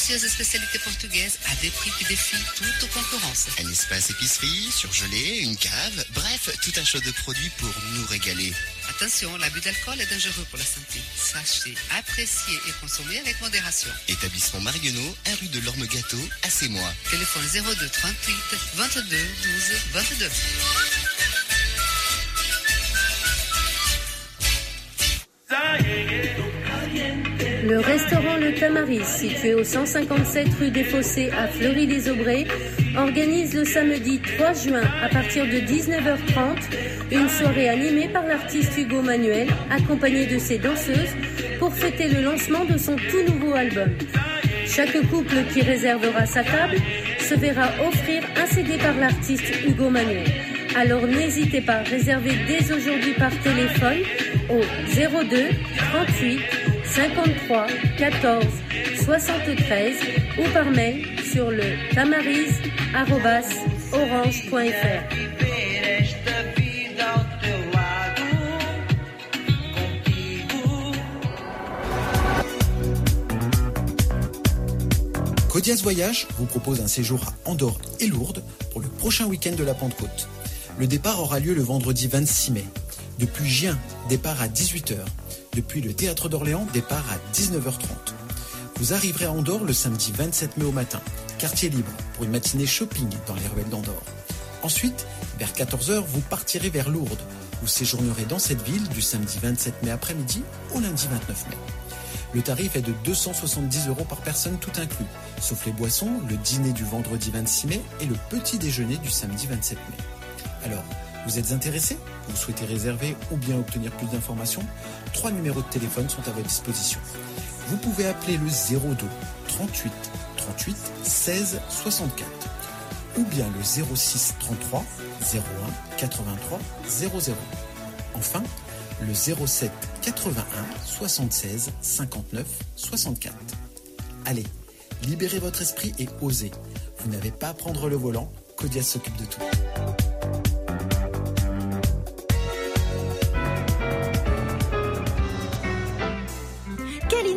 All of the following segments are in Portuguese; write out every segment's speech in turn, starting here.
délicieuses spécialités portugaises à des prix qui défient toute concurrence. Un espace épicerie, surgelé, une cave, bref, tout un choix de produits pour nous régaler. Attention, l'abus d'alcool est dangereux pour la santé. Sachez apprécier et consommer avec modération. Établissement Marionneau, 1 rue de l'Orme Gâteau, à Sémois. Téléphone 02 38 22 12 22. Le restaurant Le Tamaris, situé au 157 rue des Fossés à Fleury-les-Aubrais, organise le samedi 3 juin à partir de 19h30 une soirée animée par l'artiste Hugo Manuel, accompagné de ses danseuses, pour fêter le lancement de son tout nouveau album. Chaque couple qui réservera sa table se verra offrir un CD par l'artiste Hugo Manuel. Alors n'hésitez pas, réservez dès aujourd'hui par téléphone au 02 38 53 14 73 ou par mail sur le tamarise.orange.fr. Codias Voyage vous propose un séjour à Andorre et Lourdes pour le prochain week-end de la Pentecôte. Le départ aura lieu le vendredi 26 mai. Depuis Gien, départ à 18h. Depuis le Théâtre d'Orléans, départ à 19h30. Vous arriverez à Andorre le samedi 27 mai au matin, quartier libre, pour une matinée shopping dans les ruelles d'Andorre. Ensuite, vers 14h, vous partirez vers Lourdes. Vous séjournerez dans cette ville du samedi 27 mai après-midi au lundi 29 mai. Le tarif est de 270 euros par personne tout inclus, sauf les boissons, le dîner du vendredi 26 mai et le petit déjeuner du samedi 27 mai. Alors, vous êtes intéressé Vous souhaitez réserver ou bien obtenir plus d'informations Trois numéros de téléphone sont à votre disposition. Vous pouvez appeler le 02 38 38 16 64 ou bien le 06 33 01 83 00. Enfin, le 07 81 76 59 64. Allez, libérez votre esprit et osez. Vous n'avez pas à prendre le volant, Codias s'occupe de tout.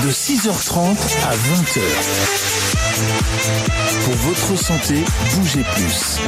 de 6h30 à 20h. Pour votre santé, bougez plus.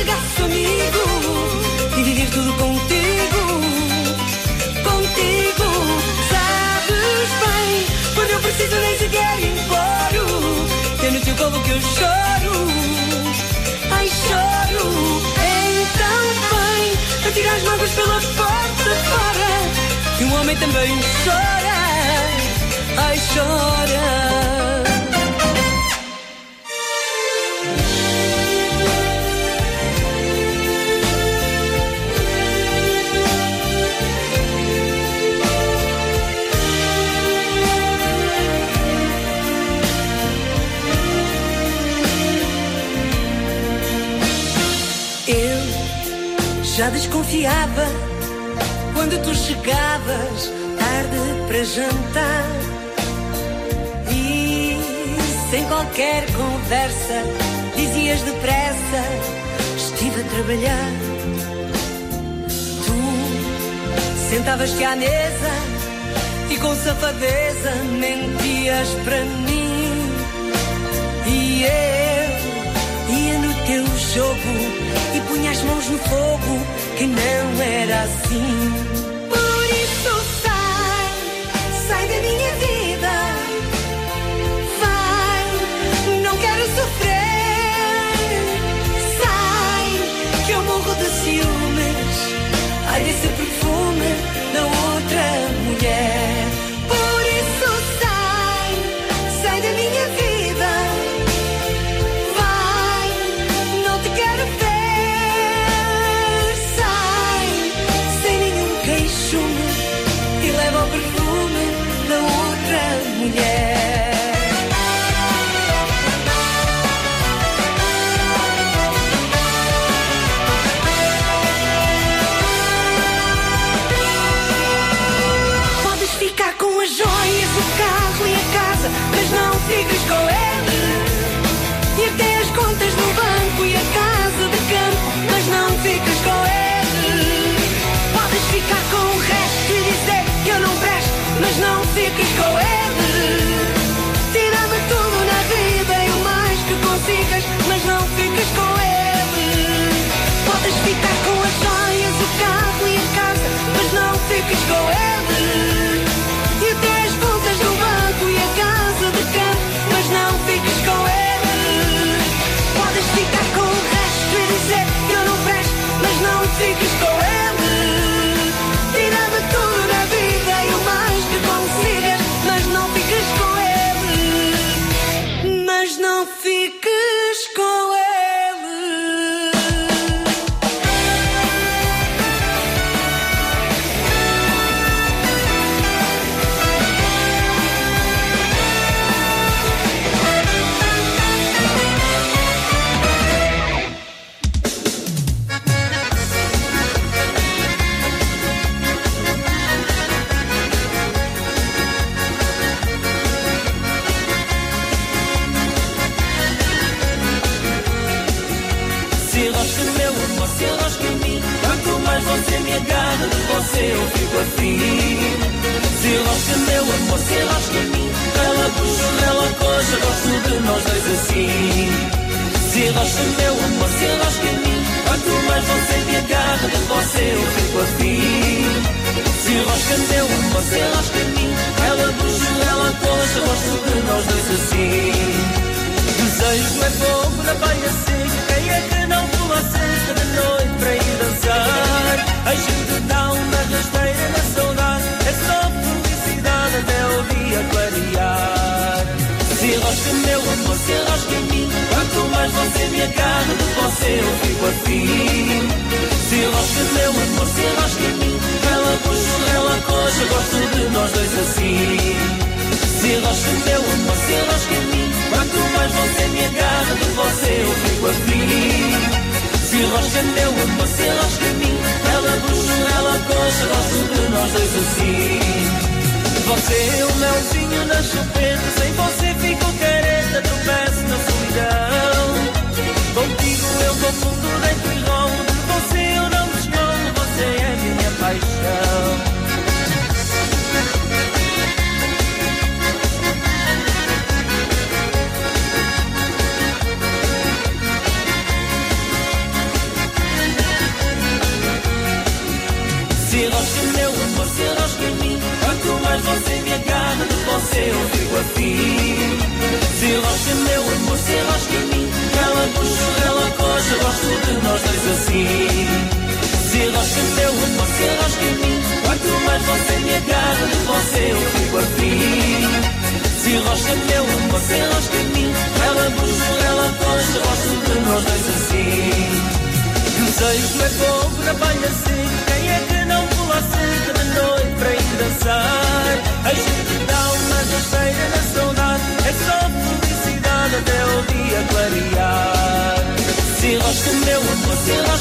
chegasse amigo, dividir tudo contigo, contigo. Sabes bem, quando eu preciso nem sequer imploro, tem no teu povo que eu choro, ai choro. Então vem, atira as mãos pela porta fora, que um homem também chora, ai chora. Já desconfiava quando tu chegavas tarde para jantar. E sem qualquer conversa, dizias depressa: Estive a trabalhar. Tu sentavas-te à mesa e com safadeza mentias para mim. E eu ia no teu jogo e punha as mãos no fogo, que não era assim.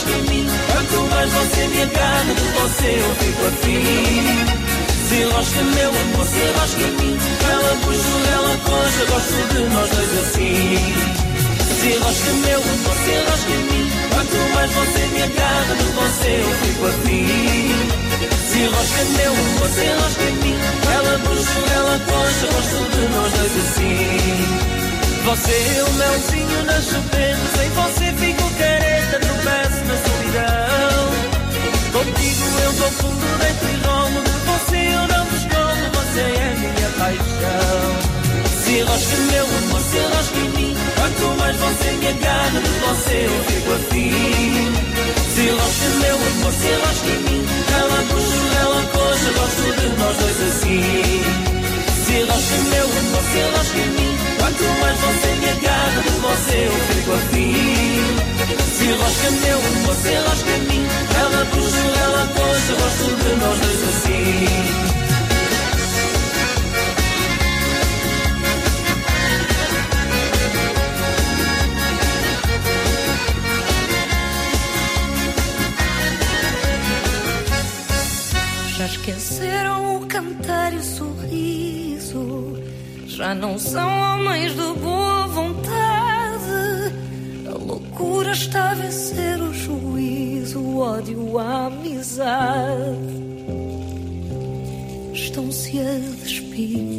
Em mim. Quanto mais você me agarra, de você eu fico afim Se enrosca meu amor, se enrosca em mim Ela puxa, ela coxa, gosto de nós dois assim. Se enrosca meu amor, se enrosca em mim Quanto mais você me agarra, de você eu fico afim Se enrosca meu amor, se enrosca em mim Ela bucha, ela coxa, gosto de nós dois assim. Você é o melzinho na chupeta Sem você solidão Contigo eu confundo, deito e rolo você eu não me escondo, você é minha paixão. Se enrosca meu amor, se enrosca em mim Quanto mais você me agarra, de você eu fico afim. Se enrosca meu amor, se enrosca em mim Ela puxa, ela coxa, gosto de nós dois assim. Se enrosca meu amor, se enrosca em mim Quanto mais você me agarra, de você eu fico afim Se enrosca meu enrosca em mim Ela puxa, ela coxa, gosto de nós dois assim Já esqueceram o cantar e o sorriso. Já não são homens de boa vontade. Loucura está a vencer o juízo, o ódio, a amizade. Estão-se a despir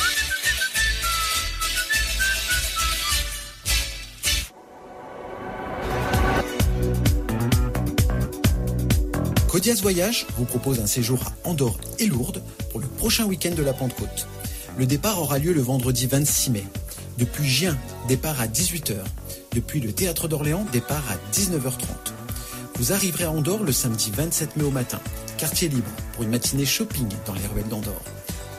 Codias Voyage vous propose un séjour à Andorre et Lourdes pour le prochain week-end de la Pentecôte. Le départ aura lieu le vendredi 26 mai. Depuis Gien, départ à 18h. Depuis le Théâtre d'Orléans, départ à 19h30. Vous arriverez à Andorre le samedi 27 mai au matin, quartier libre, pour une matinée shopping dans les ruelles d'Andorre.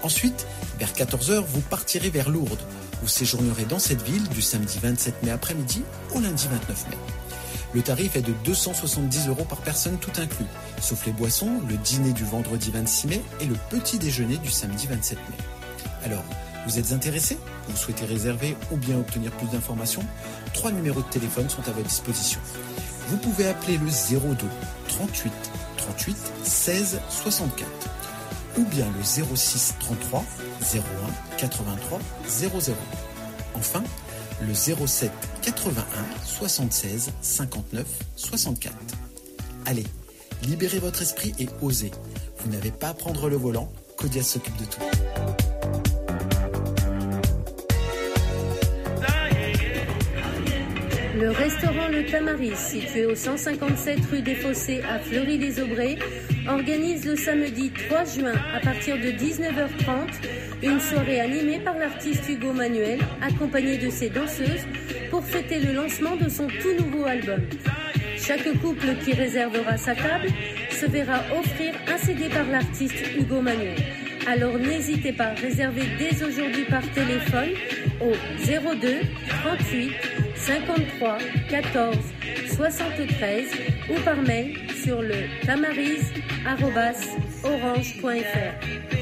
Ensuite, vers 14h, vous partirez vers Lourdes. Vous séjournerez dans cette ville du samedi 27 mai après-midi au lundi 29 mai. Le tarif est de 270 euros par personne tout inclus, sauf les boissons, le dîner du vendredi 26 mai et le petit déjeuner du samedi 27 mai. Alors, vous êtes intéressé Vous souhaitez réserver ou bien obtenir plus d'informations? Trois numéros de téléphone sont à votre disposition. Vous pouvez appeler le 02 38 38 16 64 ou bien le 06 33 01 83 00. Enfin, le 07 81 76 59 64. Allez, libérez votre esprit et osez. Vous n'avez pas à prendre le volant, Codias s'occupe de tout. Le restaurant Le Tamaris, situé au 157 rue des Fossés à Fleury-les-Aubrais, organise le samedi 3 juin à partir de 19h30 une soirée animée par l'artiste Hugo Manuel, accompagné de ses danseuses, pour fêter le lancement de son tout nouveau album. Chaque couple qui réservera sa table se verra offrir un CD par l'artiste Hugo Manuel. Alors n'hésitez pas, réservez dès aujourd'hui par téléphone au 02 38 53 14 73 ou par mail sur le tamaris.orange.fr.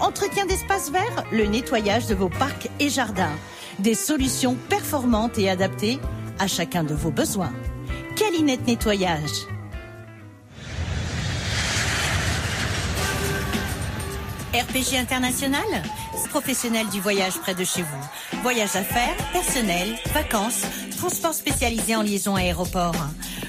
entretien d'espaces verts, le nettoyage de vos parcs et jardins. Des solutions performantes et adaptées à chacun de vos besoins. Calinette Nettoyage. RPG International, professionnel du voyage près de chez vous. Voyage d'affaires, personnel, vacances, transport spécialisé en liaison aéroport.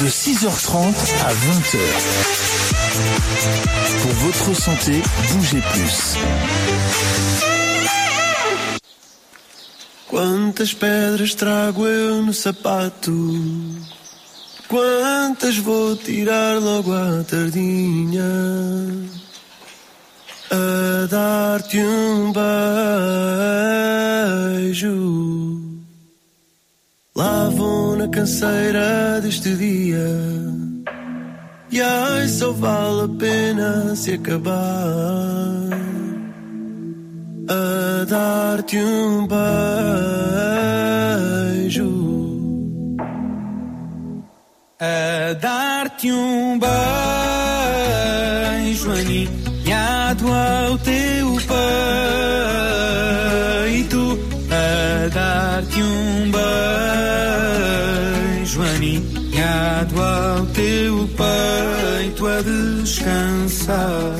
de 6h30 à 20h. Pour votre santé, bougez plus. Quantas pedras trago eu no sapato? Quantas vou tirar logo à tardinha? A dar-te um beijo. Lá vou na canseira deste dia. E ai, só vale a pena se acabar a dar-te um beijo. A dar-te um beijo aninhado ao descansar.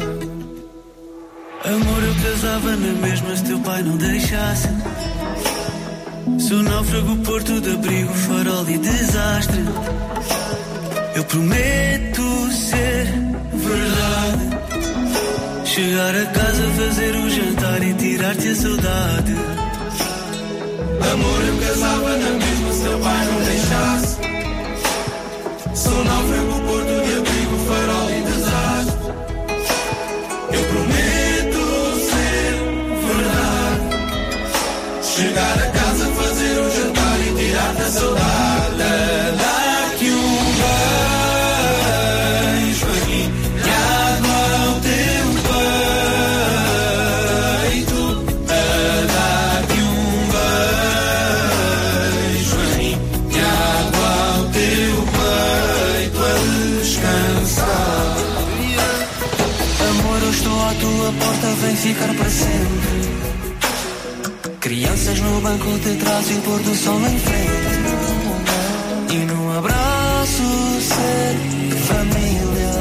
Amor, eu casava na mesma se teu pai não deixasse. Sou náufrago, porto de abrigo, farol e desastre. Eu prometo ser verdade. Chegar a casa, fazer o jantar e tirar-te a saudade. Amor, eu casava na mesma se teu pai não deixasse. Sou náufrago, porto de abrigo, Chegar a casa, fazer o jantar e tirar-te a saudade. Dar-te um beijo aninhado ao teu peito. A dar-te um beijo aninhado ao teu peito a descansar. Amor, eu estou à tua porta, vem ficar para sempre. Banco de trás e o pôr do sol em frente. E no abraço ser família.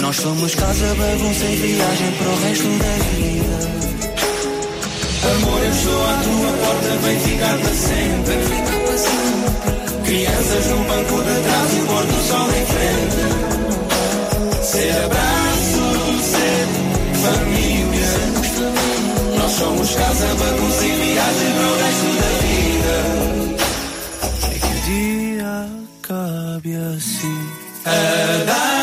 Nós somos casa, bagunça e viagem para o resto da vida. Amor, eu estou à tua porta, vem ficar para sempre. Crianças no banco de trás e pôr do sol em frente. Ser abraço, ser família. Nós somos casa, bagunça e viagem para o resto da vida. É que o dia acabe assim. É da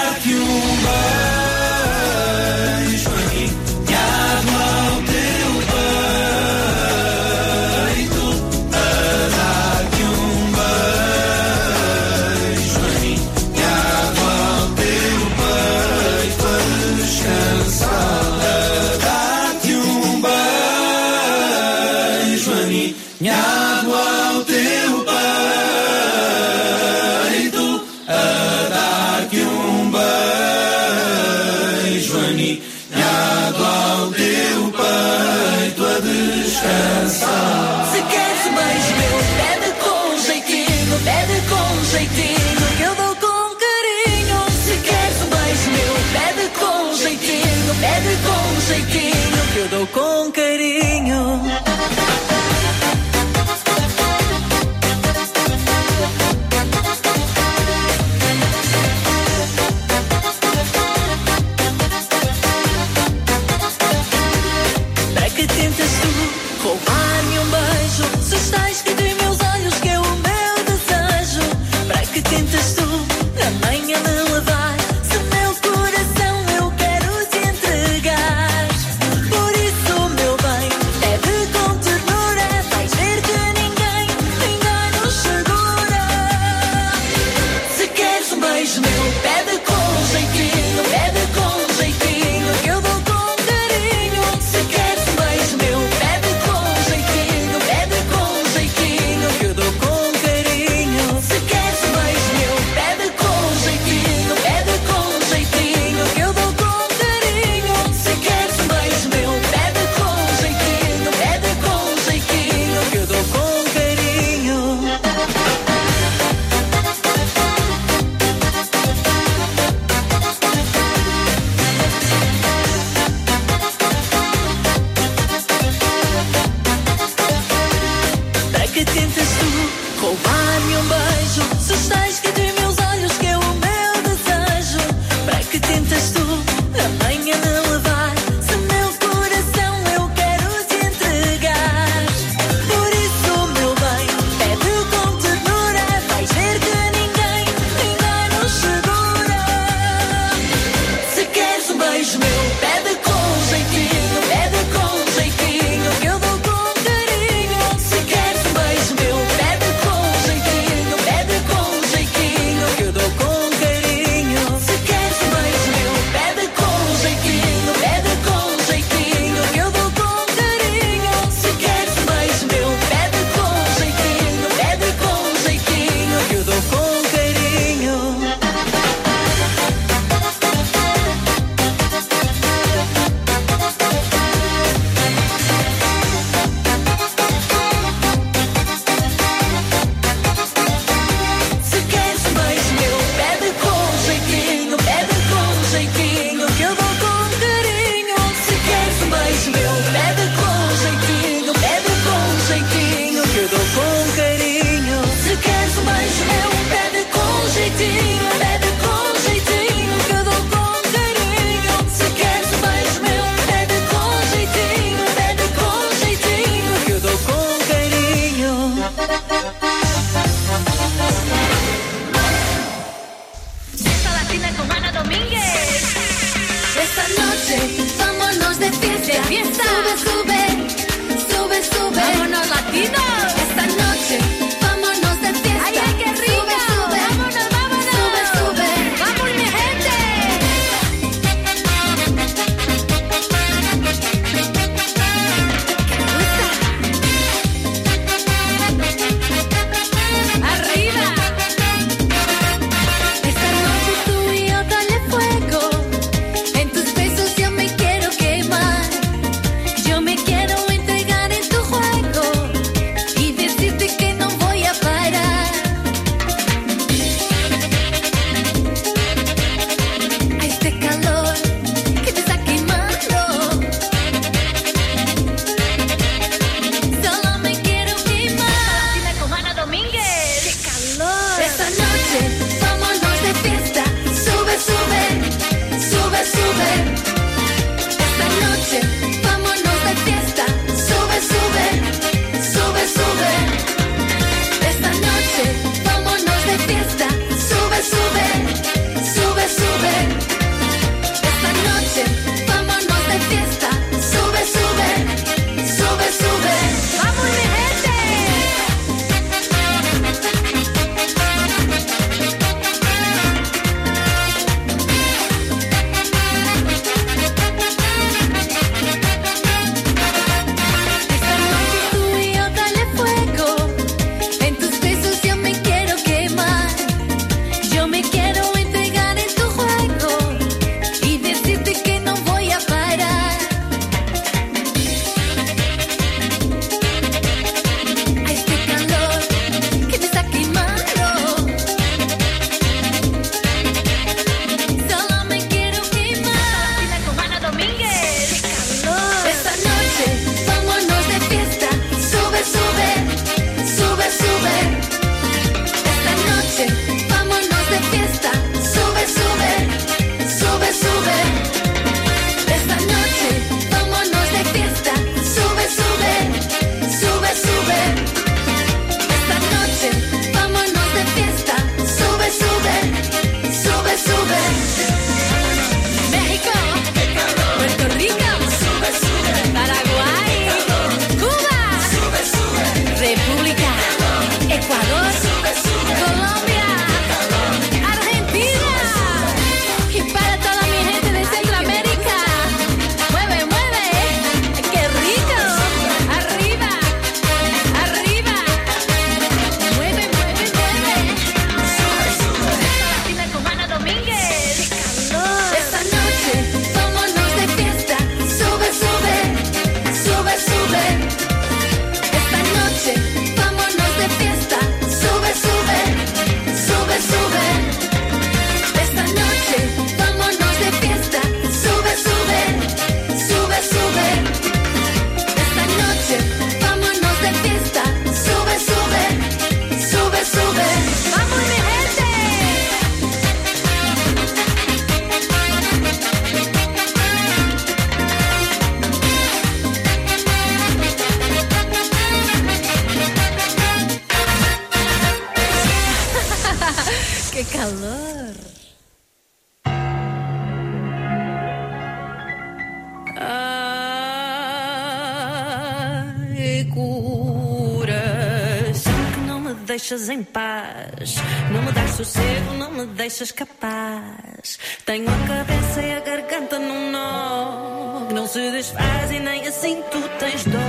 deixas em paz. Não me dás sossego, não me deixas capaz. Tenho a cabeça e a garganta num nó que não se desfaz e nem assim tu tens dor.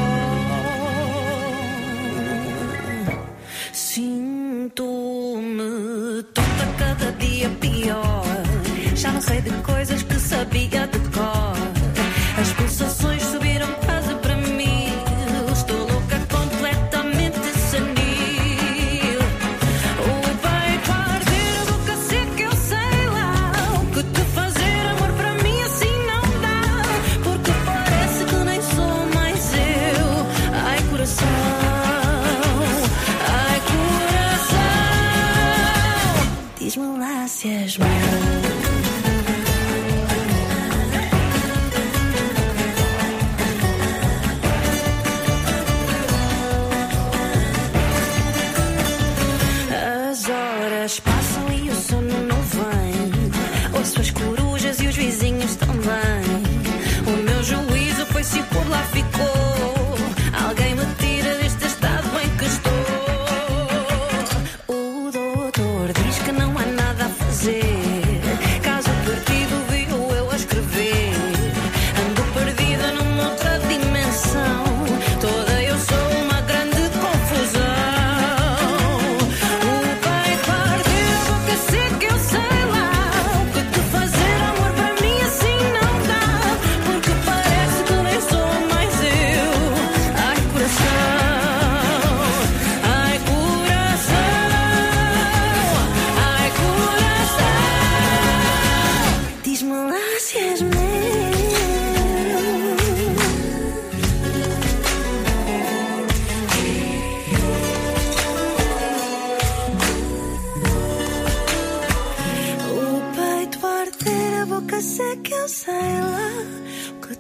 ela.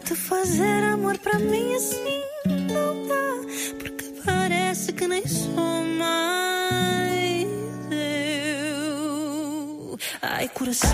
Que fazer amor pra mim assim não dá. Porque parece que nem sou mais eu. Ai, coração.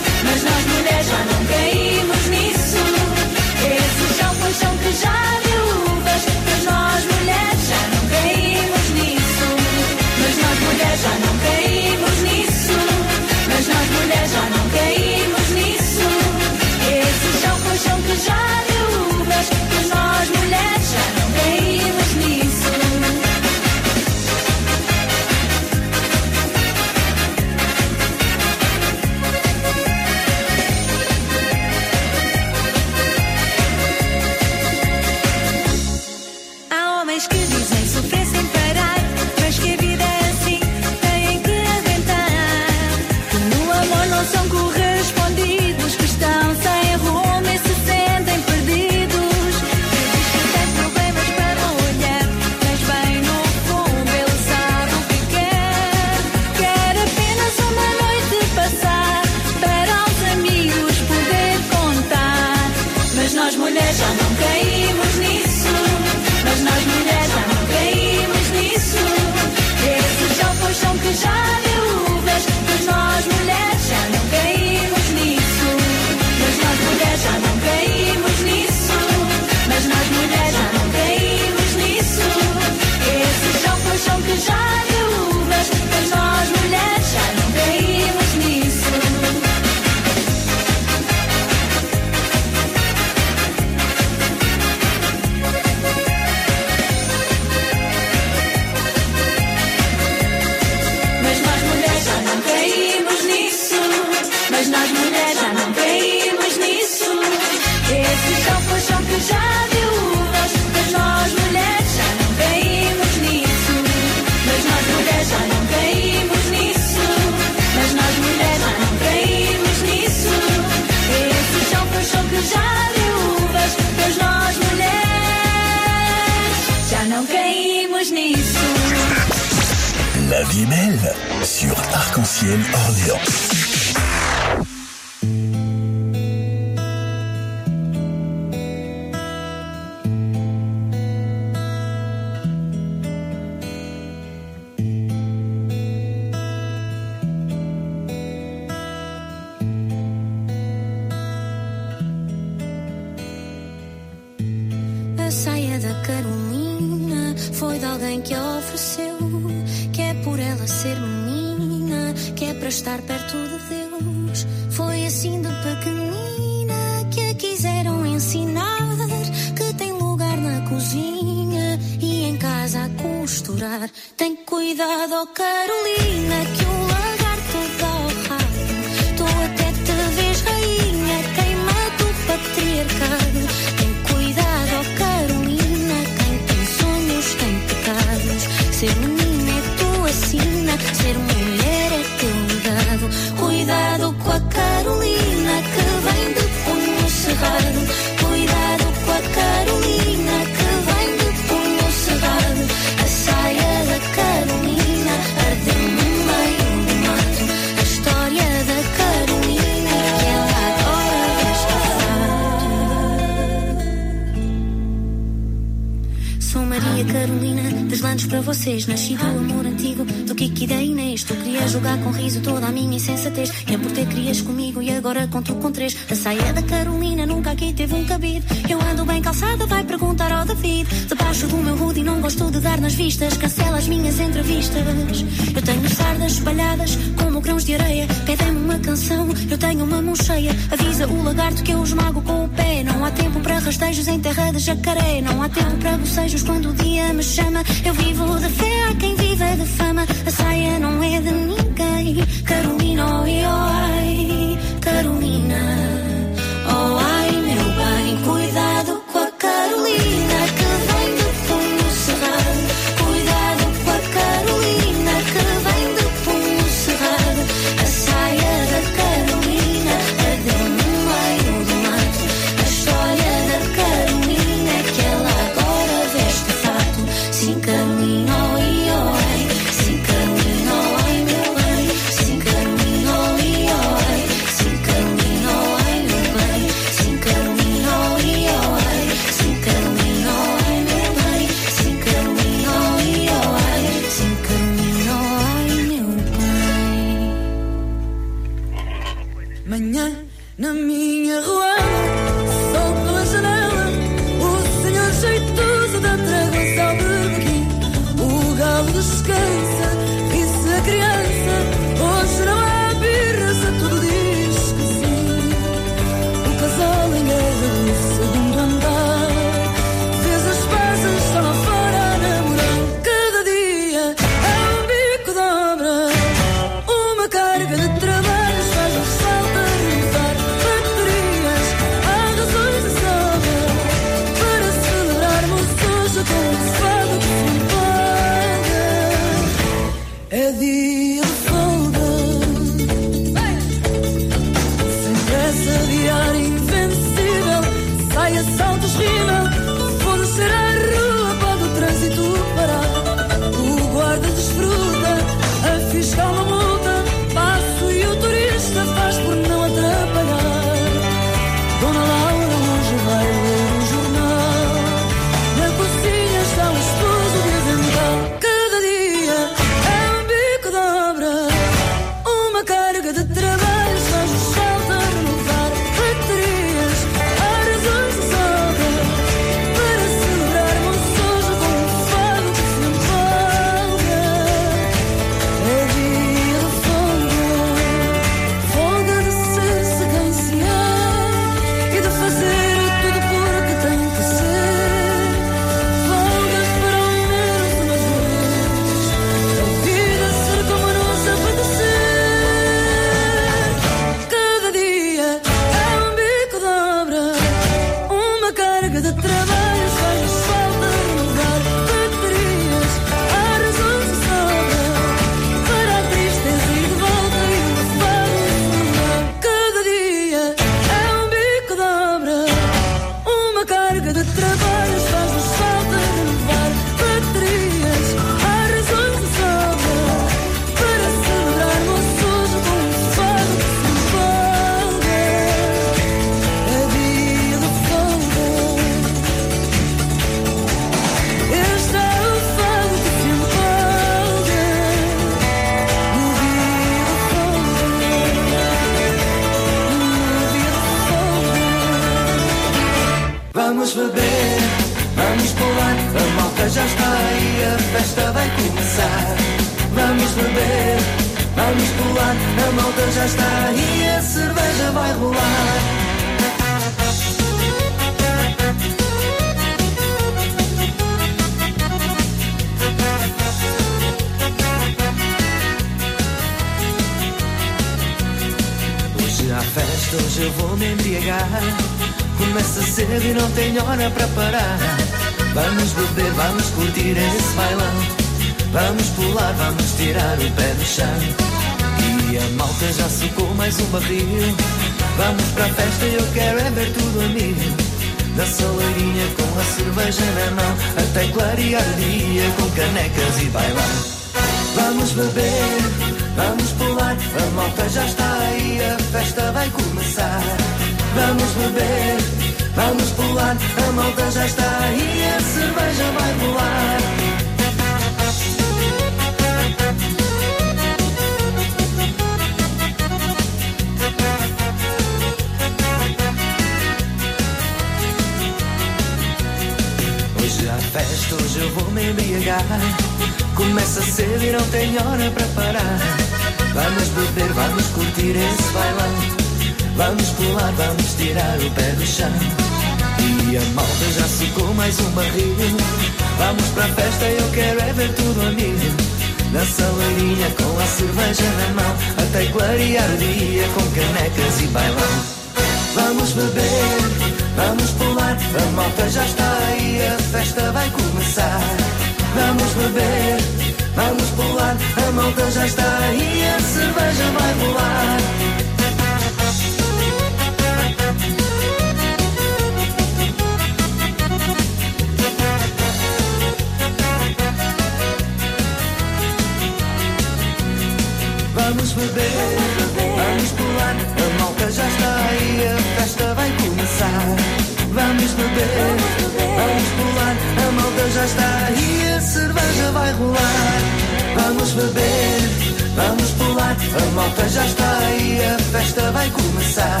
A malta já está aí, a festa vai começar.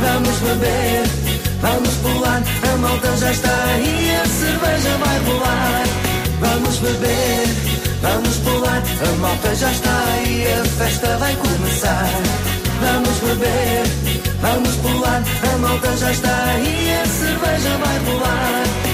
Vamos beber, vamos pular. A malta já está aí, a cerveja vai rolar. Vamos beber, vamos pular. A malta já está aí, a festa vai começar. Vamos beber, vamos pular. A malta já está aí, a cerveja vai rolar.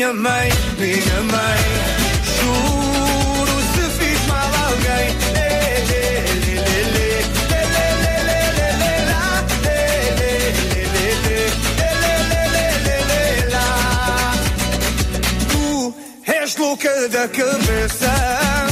Minha mãe, minha mãe, juro se fiz mal a alguém. Tu és louca da cabeça.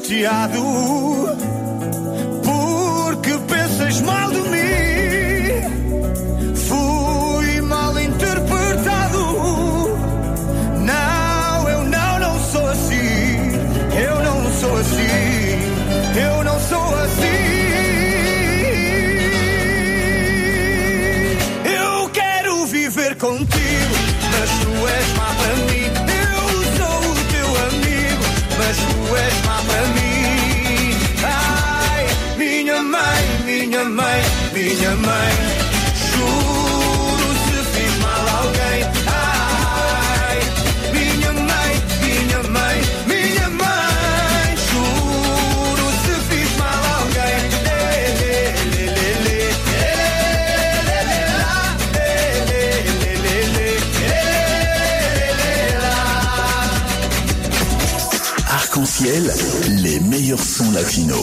chateado. Son Latino.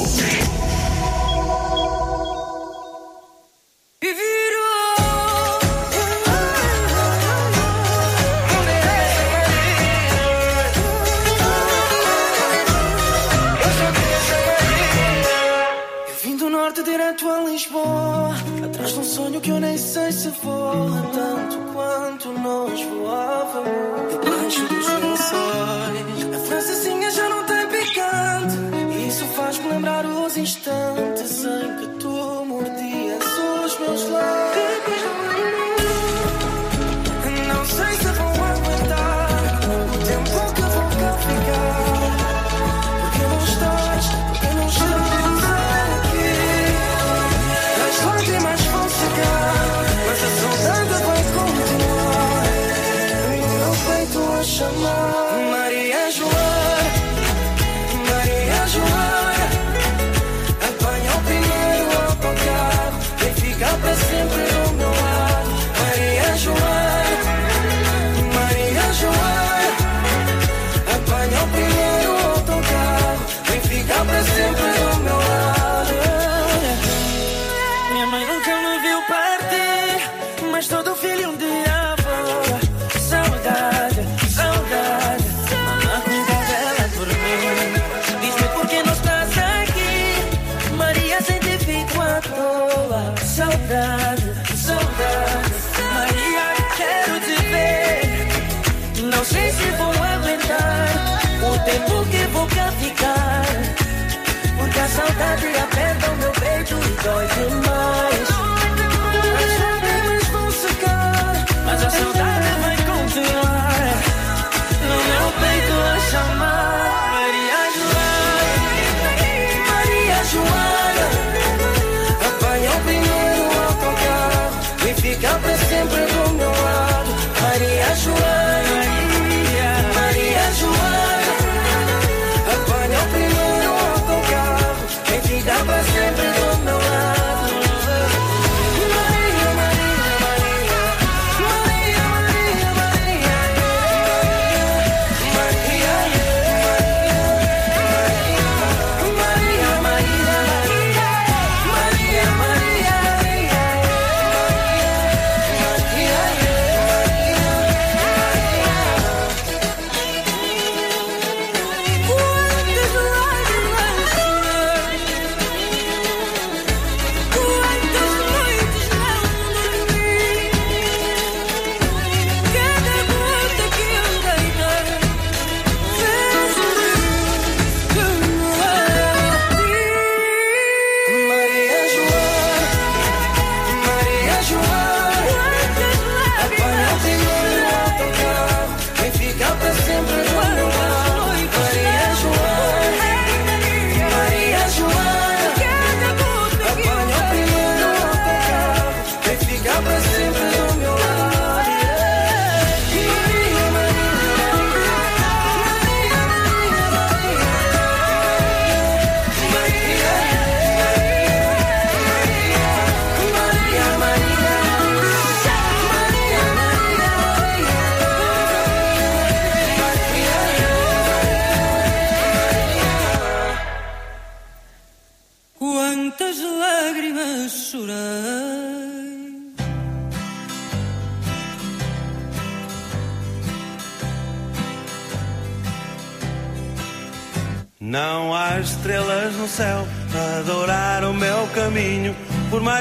going to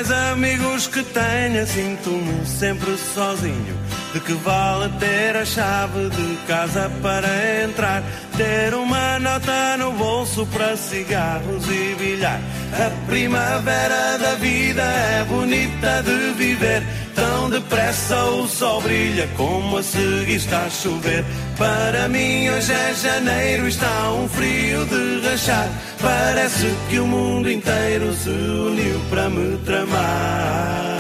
mais amigos que tenha, sinto-me sempre sozinho. De que vale ter a chave de casa para entrar? Ter uma nota no bolso para cigarros e bilhar. A primavera da vida é bonita de viver tão depressa o sol brilha como a seguir está a chover. Para mim hoje é janeiro, está um frio de rachar. Parece que o mundo inteiro se uniu para me tramar.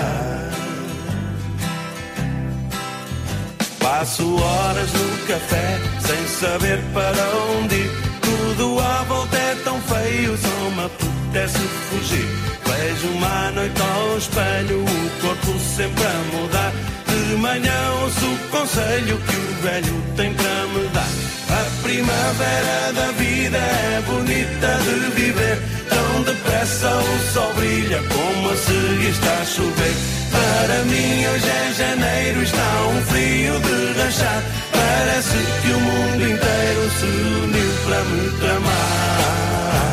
Passo horas no café sem saber para onde ir. Tudo à volta é tão feio, só me apetece fugir. Vejo uma noite ao espelho, o corpo sempre a mudar. De manhã ouço o conselho que o velho tem para me dar. A primavera da vida é bonita de viver. Tão depressa o sol brilha como a seguir está a chover. Para mim hoje é janeiro, está um frio de rachar. Parece que o mundo inteiro se uniu para me tramar.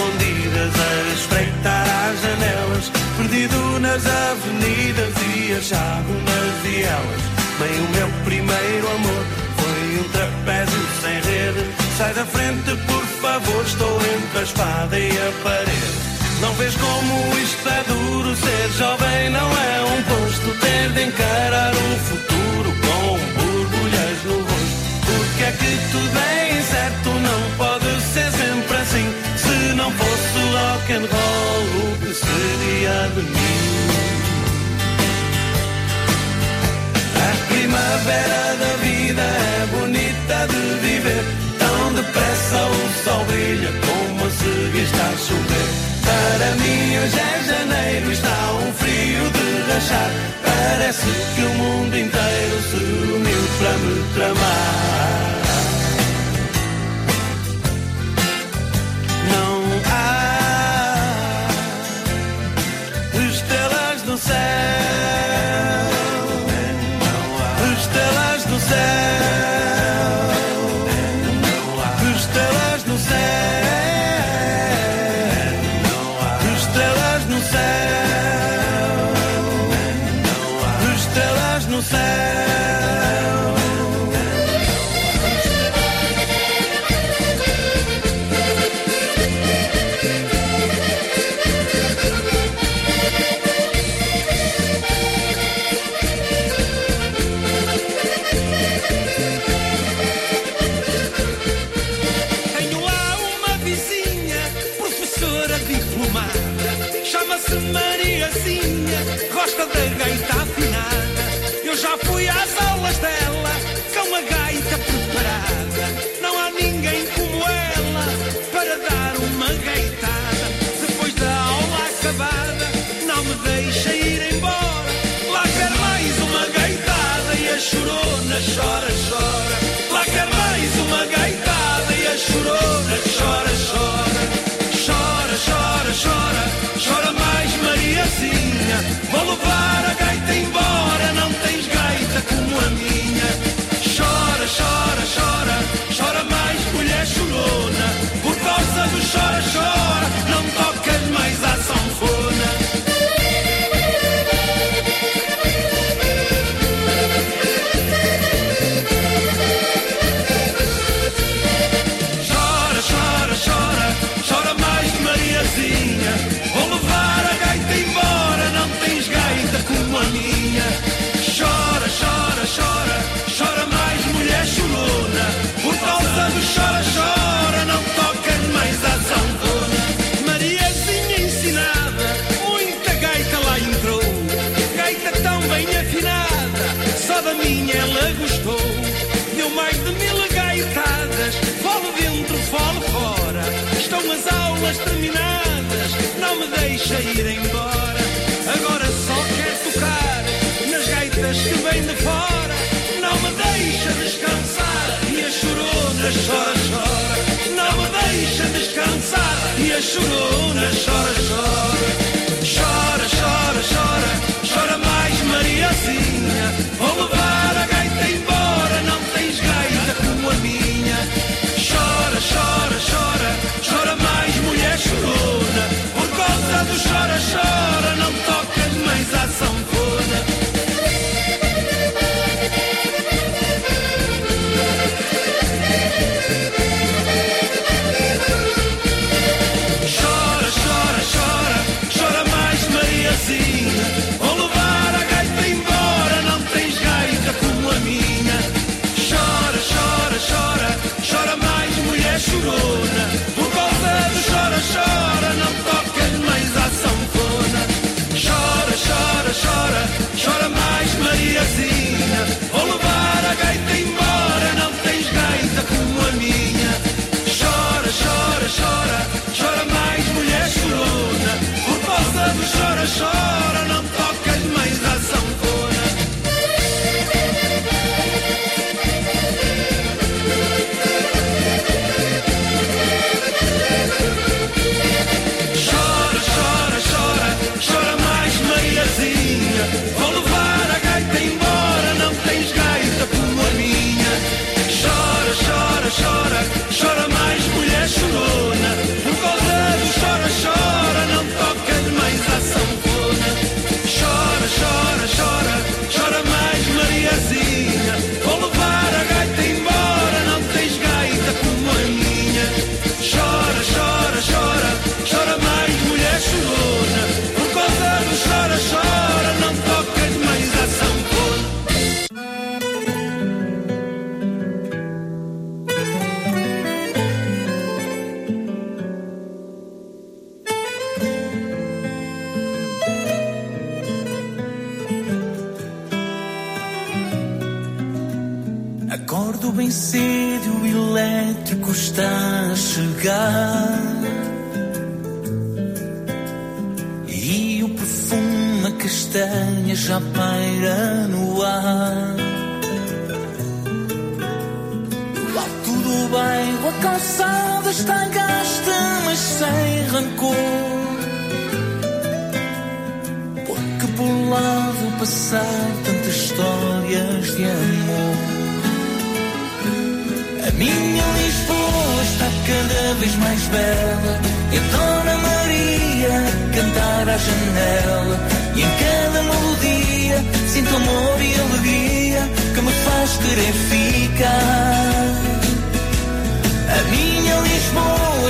Escondidas a espreitar as janelas, perdido nas avenidas e achado nas vielas. Bem, o meu primeiro amor foi um trapézio sem rede. Sai da frente, por favor, estou entre a espada e a parede. Não vês como isto é duro, ser jovem não é um posto, ter de encarar um futuro com borbulhas no rosto. Porque é que tudo and roll, o que seria de mim? A primavera da vida é bonita de viver. Tão depressa o sol brilha como a seguir está a chover. Para mim hoje é janeiro, está um frio de rachar. Parece que o mundo inteiro se uniu para me tramar. Chorona chora, chora. Terminadas, não me deixa ir embora. Agora só quer tocar nas gaitas que vêm de fora. Não me deixa descansar e a chorona chora, chora. Não me deixa descansar e a chorona chora, chora. Chora, chora, chora, chora mais Mariazinha. Vou tocas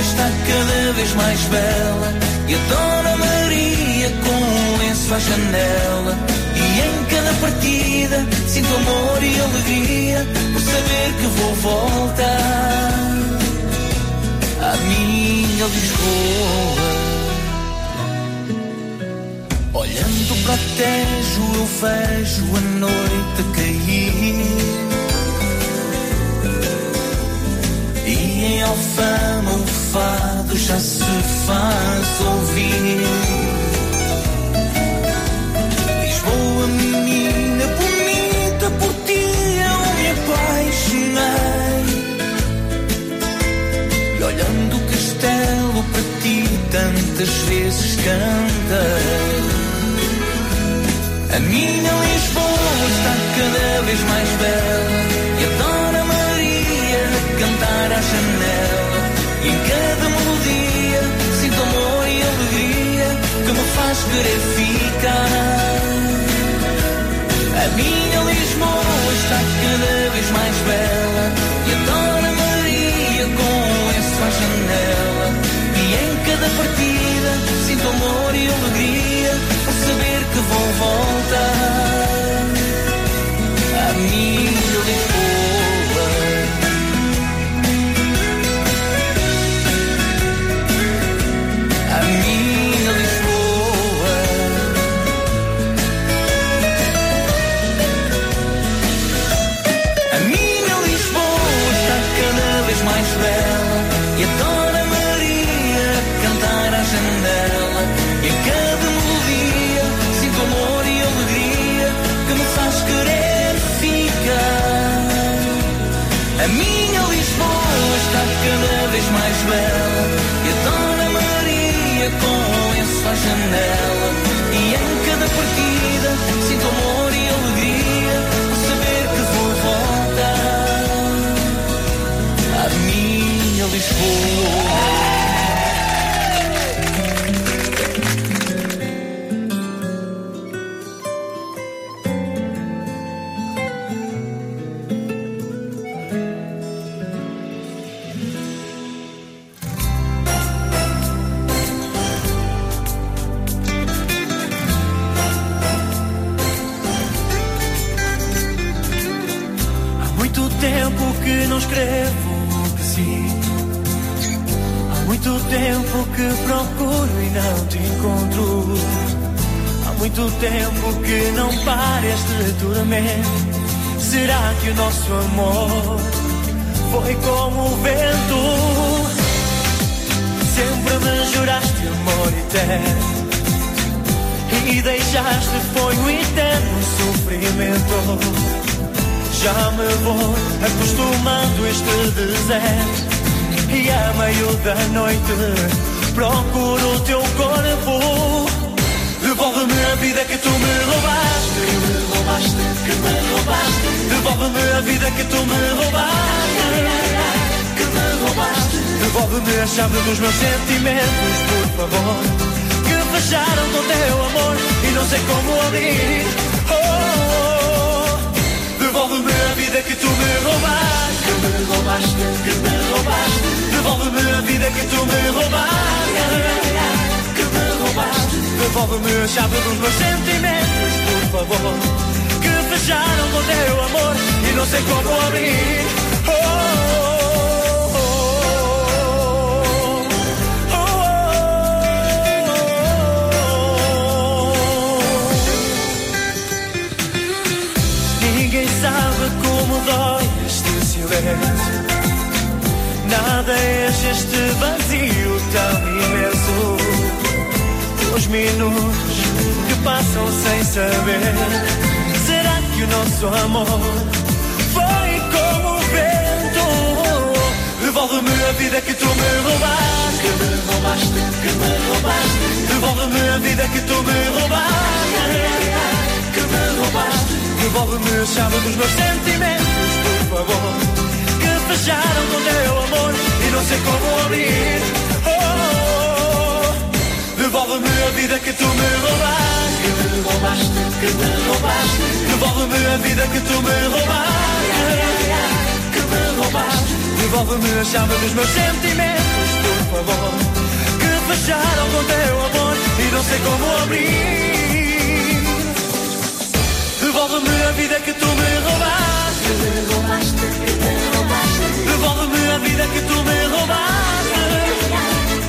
está cada vez mais bela. E a Dona Maria com um lenço à janela. E em cada partida sinto amor e alegria Por saber que vou voltar À minha Lisboa. Olhando para o Tejo eu vejo a noite cair. E em Alfama o fado já se faz ouvir Lisboa, menina bonita, por ti eu me apaixonei. E olhando o castelo para ti, tantas vezes cantei. A minha Lisboa está cada vez mais bela. E a Dona Maria cantar à janela. Faz. A minha Lisboa está cada vez mais bela E a Dona Maria com lenço à janela E em cada partida sinto amor e alegria Por saber que vou voltar tempo que não para este tormento. Será que o nosso amor foi como o vento? Sempre me juraste amor eterno. E deixaste foi um eterno sofrimento. Já me vou acostumando este deserto E a meio da noite procuro o teu corpo Devolve-me a vida que tu me roubaste. Que me roubaste, que me roubaste. Devolve-me a vida que tu me roubaste. Que me roubaste. Devolve-me a chave dos meus sentimentos, por favor. Que fecharam com teu amor E não sei como abrir. Oh. Devolve-me a vida que tu me roubaste. Que me roubaste, que me roubaste. Devolve-me a vida que tu me roubaste Devolve-me a chave dos meus sentimentos, por favor. Que fecharam com teu amor e não sei como abrir. Oh, oh, oh, Ninguém sabe como dói este silêncio. Nada é este vazio tão imenso. Os minutos que passam sem saber. Será que o nosso amor foi como o vento? Devolve-me a vida que tu me roubaste. Que me roubaste, que me roubaste. Devolve-me a vida que tu me roubaste. Que me roubaste. Devolve-me a chave dos meus sentimentos, por favor. Que fecharam com teu amor e não sei como abrir. Me roubaste. Devolve-me a vida que tu me roubaste. Que me roubaste. Devolve-me a chave dos meus sentimentos, por favor. Que fecharam com teu amor e não sei como abrir. Devolve-me a vida que tu me roubaste. Que me roubaste, que me roubaste. Devolve-me a vida que tu me roubaste.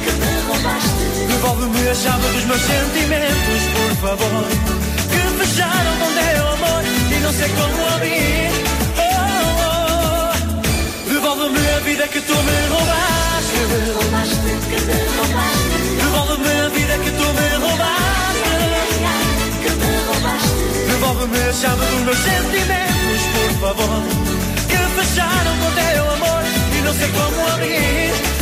Que me roubaste. Devolve-me a chave dos meus sentimentos, por favor. Que fecharam com teu amor e não sei como abrir. Oh, oh, oh. Devolve-me a vida que tu me roubaste. Que me roubaste, que me roubaste. Devolve-me a vida que tu me roubaste. Que me roubaste. Devolve-me a chave dos meus sentimentos, por favor. Que fecharam com teu amor e não sei como abrir.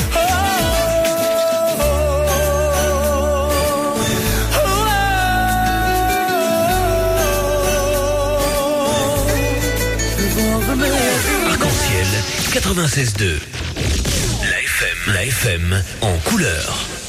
Arc-en-ciel 96.2. La FM, la FM en couleur.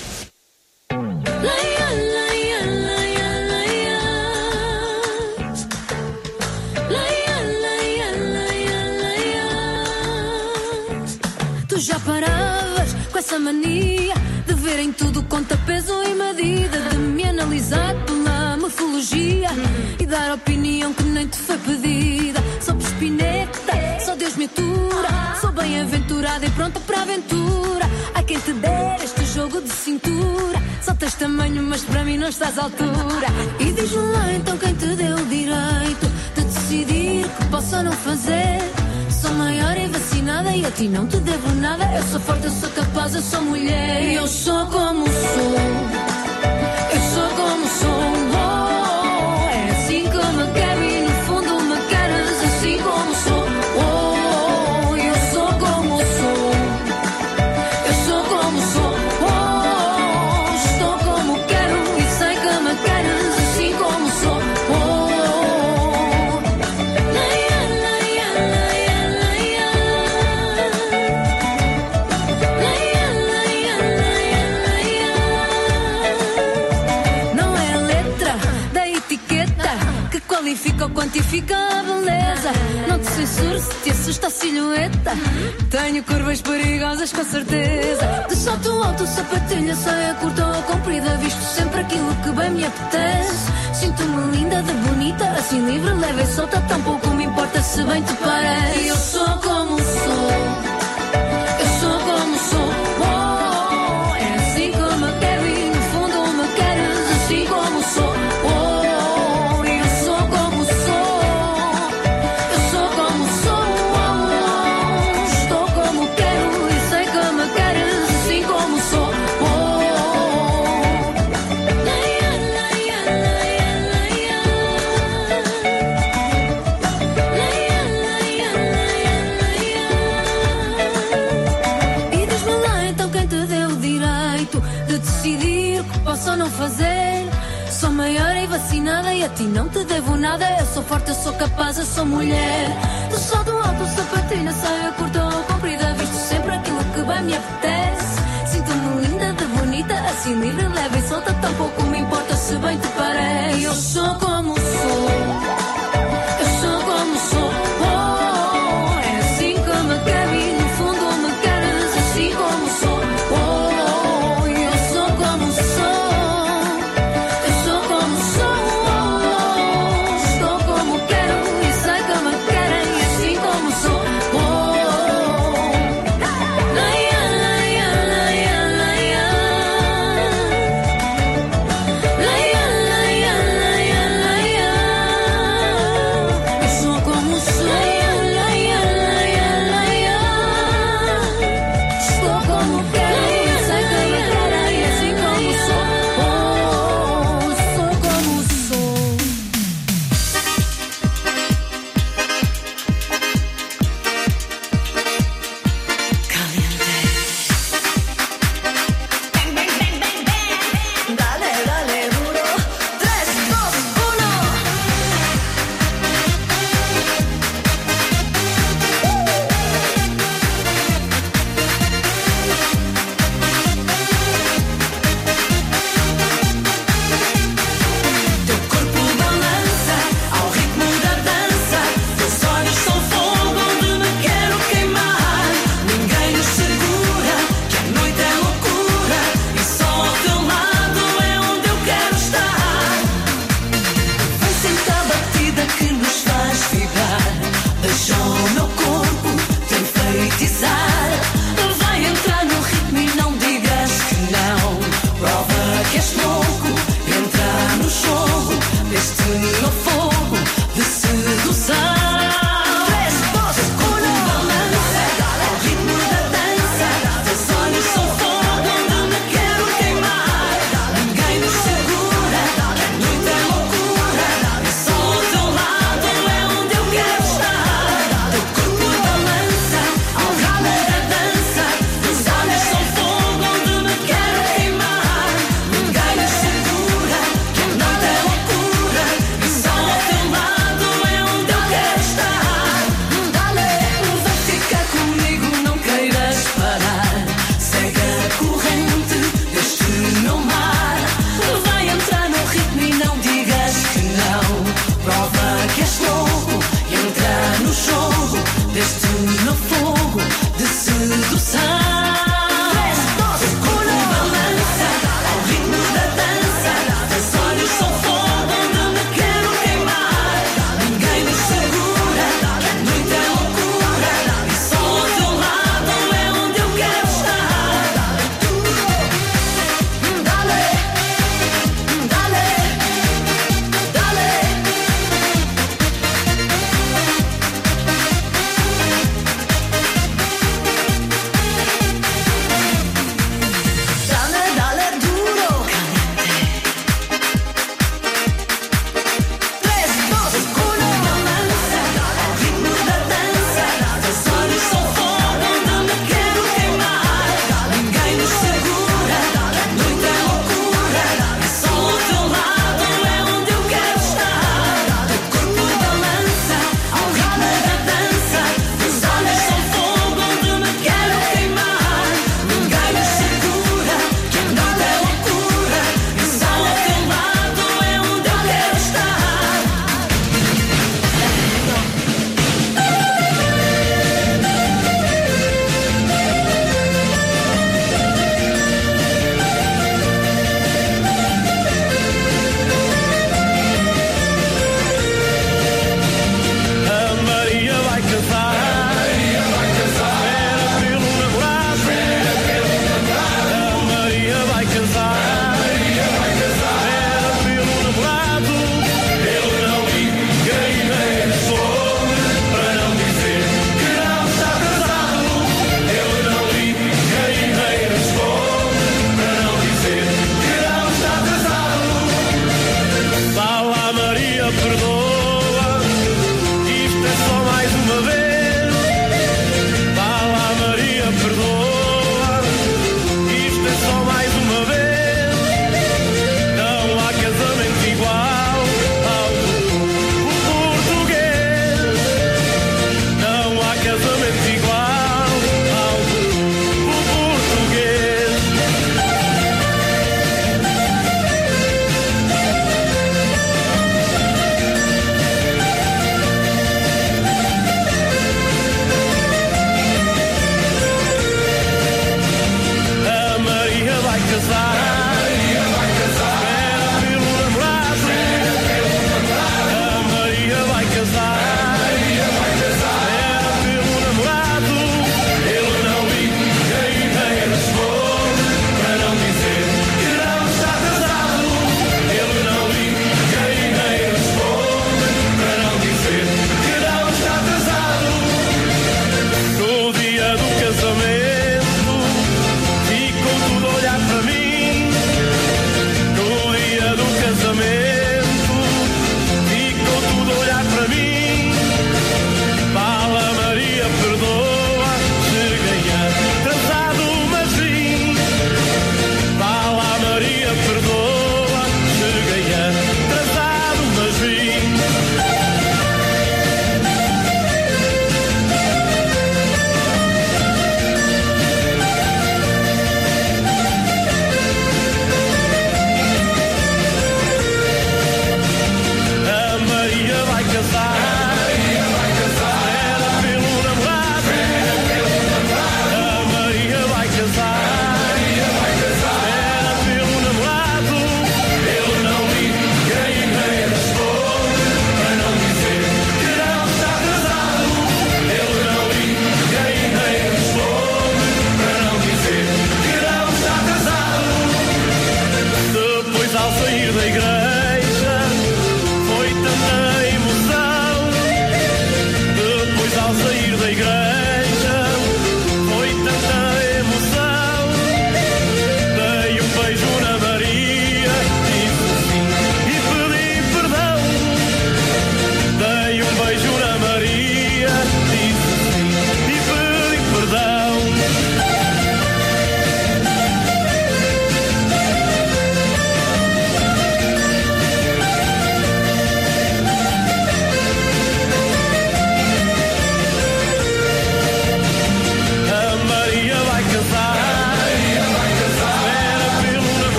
Estás altura. E diz-me lá então quem te deu o direito de decidir que posso ou não fazer. Sou maior e vacinada e a ti não te devo nada. Eu sou forte, eu sou capaz, eu sou mulher. E eu sou como sou. Quantifica a beleza. Não te censuro se te assusta a silhueta. Tenho curvas perigosas com certeza. De salto alto, sapatilha, saia curta ou comprida. Visto sempre aquilo que bem me apetece. Sinto-me linda, de bonita, assim livre, leve e solta. Tampouco me importa se bem te parece. Eu sou como sou. Eu sou mulher. Do sol do alto, sapatilha, saia curta ou comprida. Visto sempre aquilo que bem me apetece. Sinto-me linda, de bonita, assim livre, leve e solta. Tampouco me importa se bem te parece. Eu sou.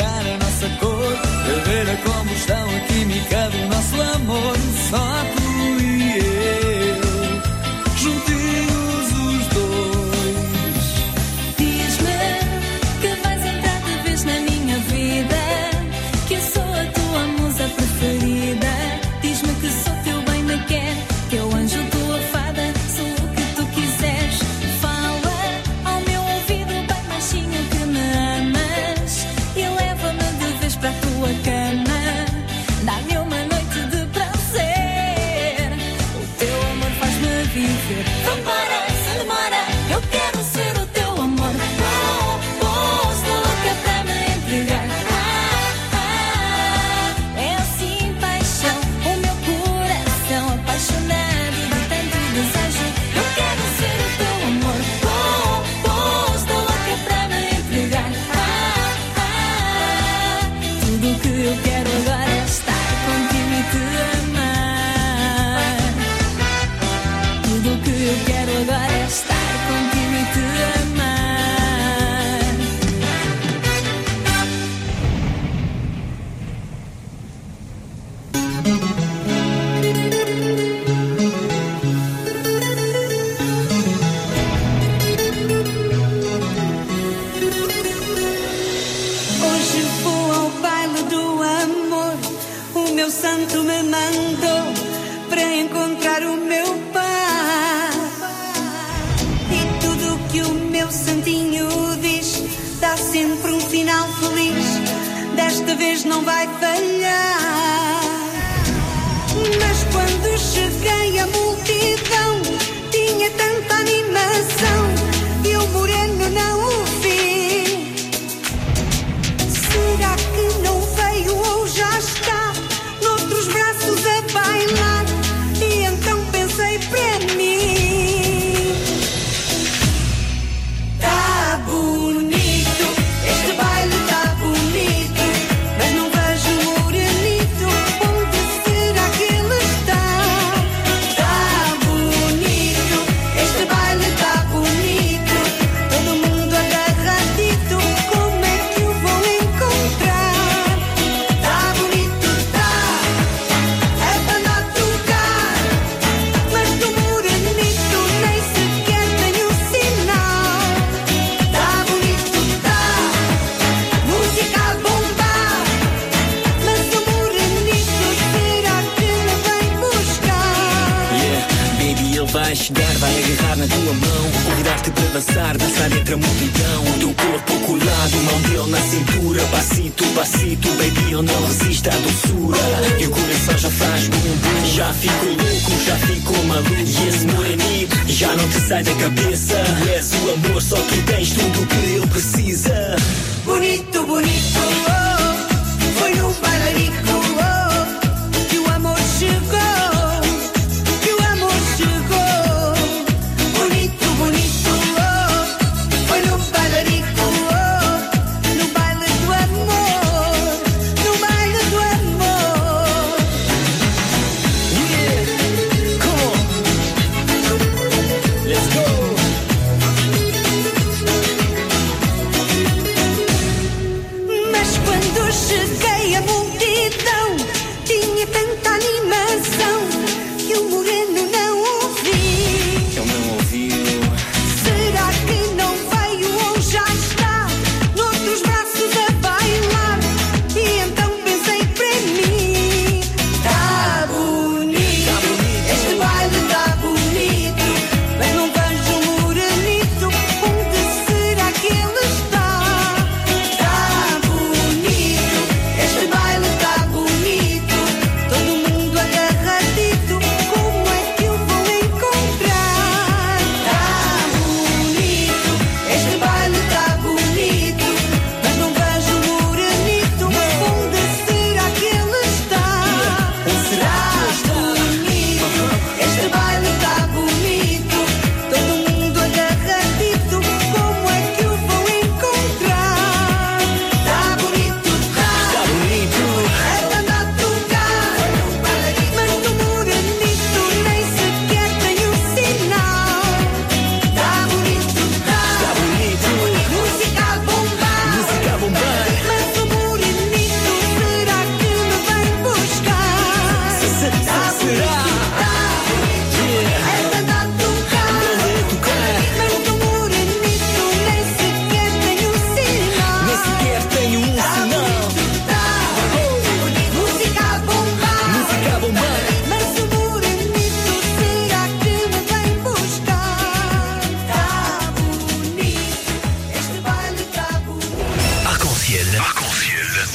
Agora misturar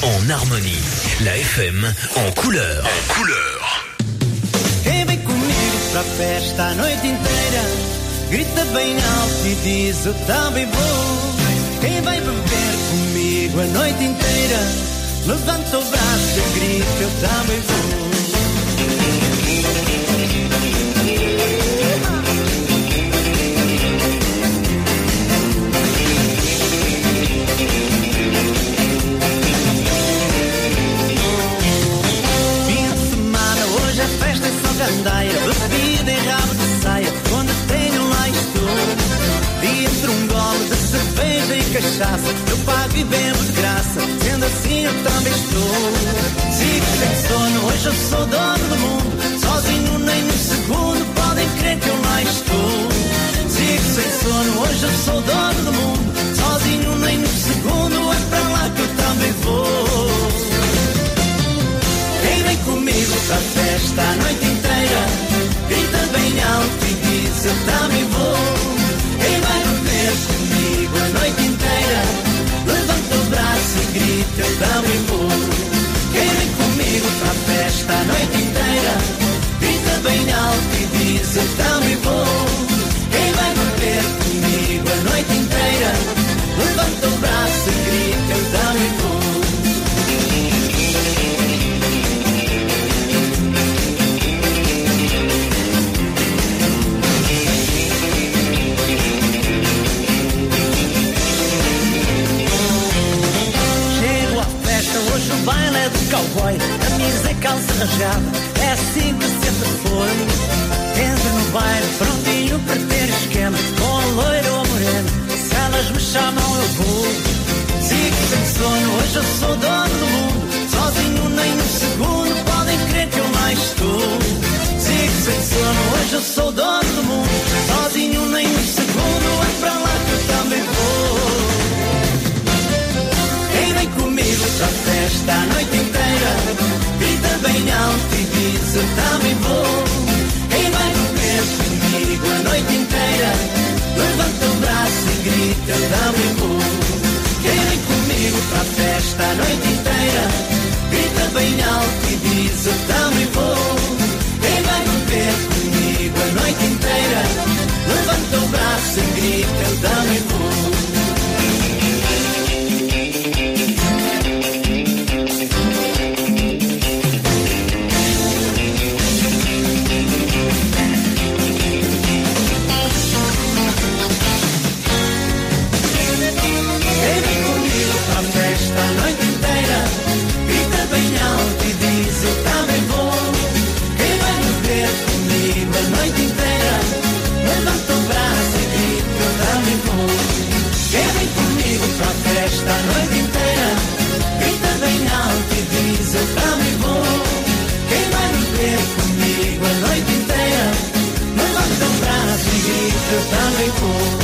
en harmonie. La FM en couleur. En couleur. Quem vem comigo pra festa a noite inteira Grita bem alto e diz eu também vou Quem vai beber comigo a noite inteira Levanta o braço e grita eu também vou cachaça Eu pago e bebo de graça, sendo assim eu também estou. Sigo sem sono, hoje eu sou dono do mundo. Sozinho nem no segundo, podem crer que eu lá estou. Sigo sem sono, hoje eu sou dono do mundo. Sozinho nem no segundo, é pra lá que eu também vou. Quem vem comigo pra festa a noite inteira. Grita bem alto e diz eu também vou. Quem vai beber comigo grita eu também vou Quem vem comigo pra festa a noite inteira? Grita bem alto e diz eu também vou Quem vai beber comigo a noite inteira? Levanta o braço e grita eu também vou é do cowboy Camisa e calça rasgada, é assim que sempre foi. Entra no baile, prontinho para ter esquema. Com a loira ou a morena, se elas me chamam eu vou. Sigo sem sono, hoje eu sou dono do mundo. Sozinho nem um segundo, podem crer que eu lá estou. Sigo sem sono, hoje eu sou dono do mundo. Sozinho nem um segundo, é pra lá pra festa a noite inteira Grita bem alto e diz eu também vou Quem vai beber comigo a noite inteira Levanta o braço e grita eu também vou vem comigo pra festa a noite inteira Grita bem alto e diz eu também vou Quem vai beber comigo a noite inteira Levanta o braço e grita eu também vou também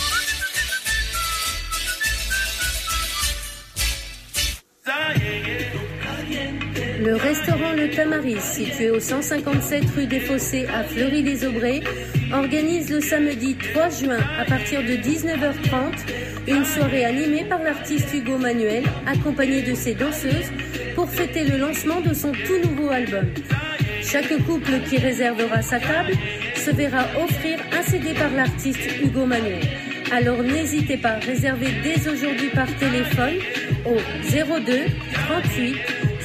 Restaurant Le Tamaris, situé au 157 rue des Fossés à Fleury-les-Aubrais, organise le samedi 3 juin à partir de 19h30 une soirée animée par l'artiste Hugo Manuel, accompagné de ses danseuses, pour fêter le lancement de son tout nouveau album. Chaque couple qui réservera sa table se verra offrir un CD par l'artiste Hugo Manuel. Alors n'hésitez pas, réservez dès aujourd'hui par téléphone au 02 38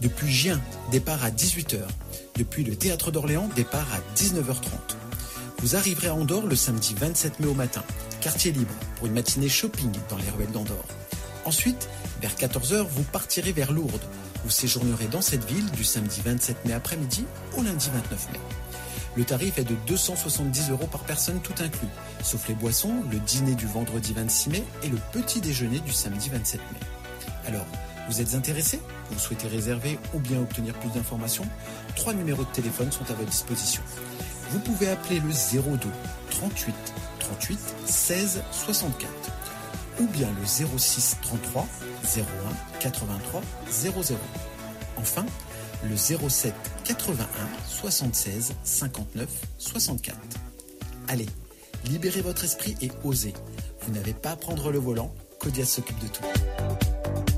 Depuis Gien, départ à 18h. Depuis le Théâtre d'Orléans, départ à 19h30. Vous arriverez à Andorre le samedi 27 mai au matin, quartier libre, pour une matinée shopping dans les ruelles d'Andorre. Ensuite, vers 14h, vous partirez vers Lourdes. Vous séjournerez dans cette ville du samedi 27 mai après-midi au lundi 29 mai. Le tarif est de 270 euros par personne tout inclus, sauf les boissons, le dîner du vendredi 26 mai et le petit déjeuner du samedi 27 mai. Alors, vous êtes intéressé Vous souhaitez réserver ou bien obtenir plus d'informations Trois numéros de téléphone sont à votre disposition. Vous pouvez appeler le 02 38 38 16 64 ou bien le 06 33 01 83 00. Enfin, le 07 81 76 59 64. Allez, libérez votre esprit et osez. Vous n'avez pas à prendre le volant, Codias s'occupe de tout.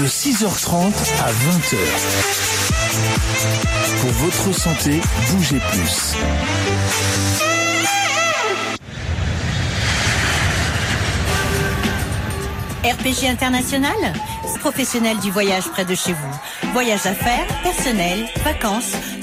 de 6h30 à 20h. Pour votre santé, bougez plus. RPG International, professionnel du voyage près de chez vous. Voyage d'affaires, personnel, vacances,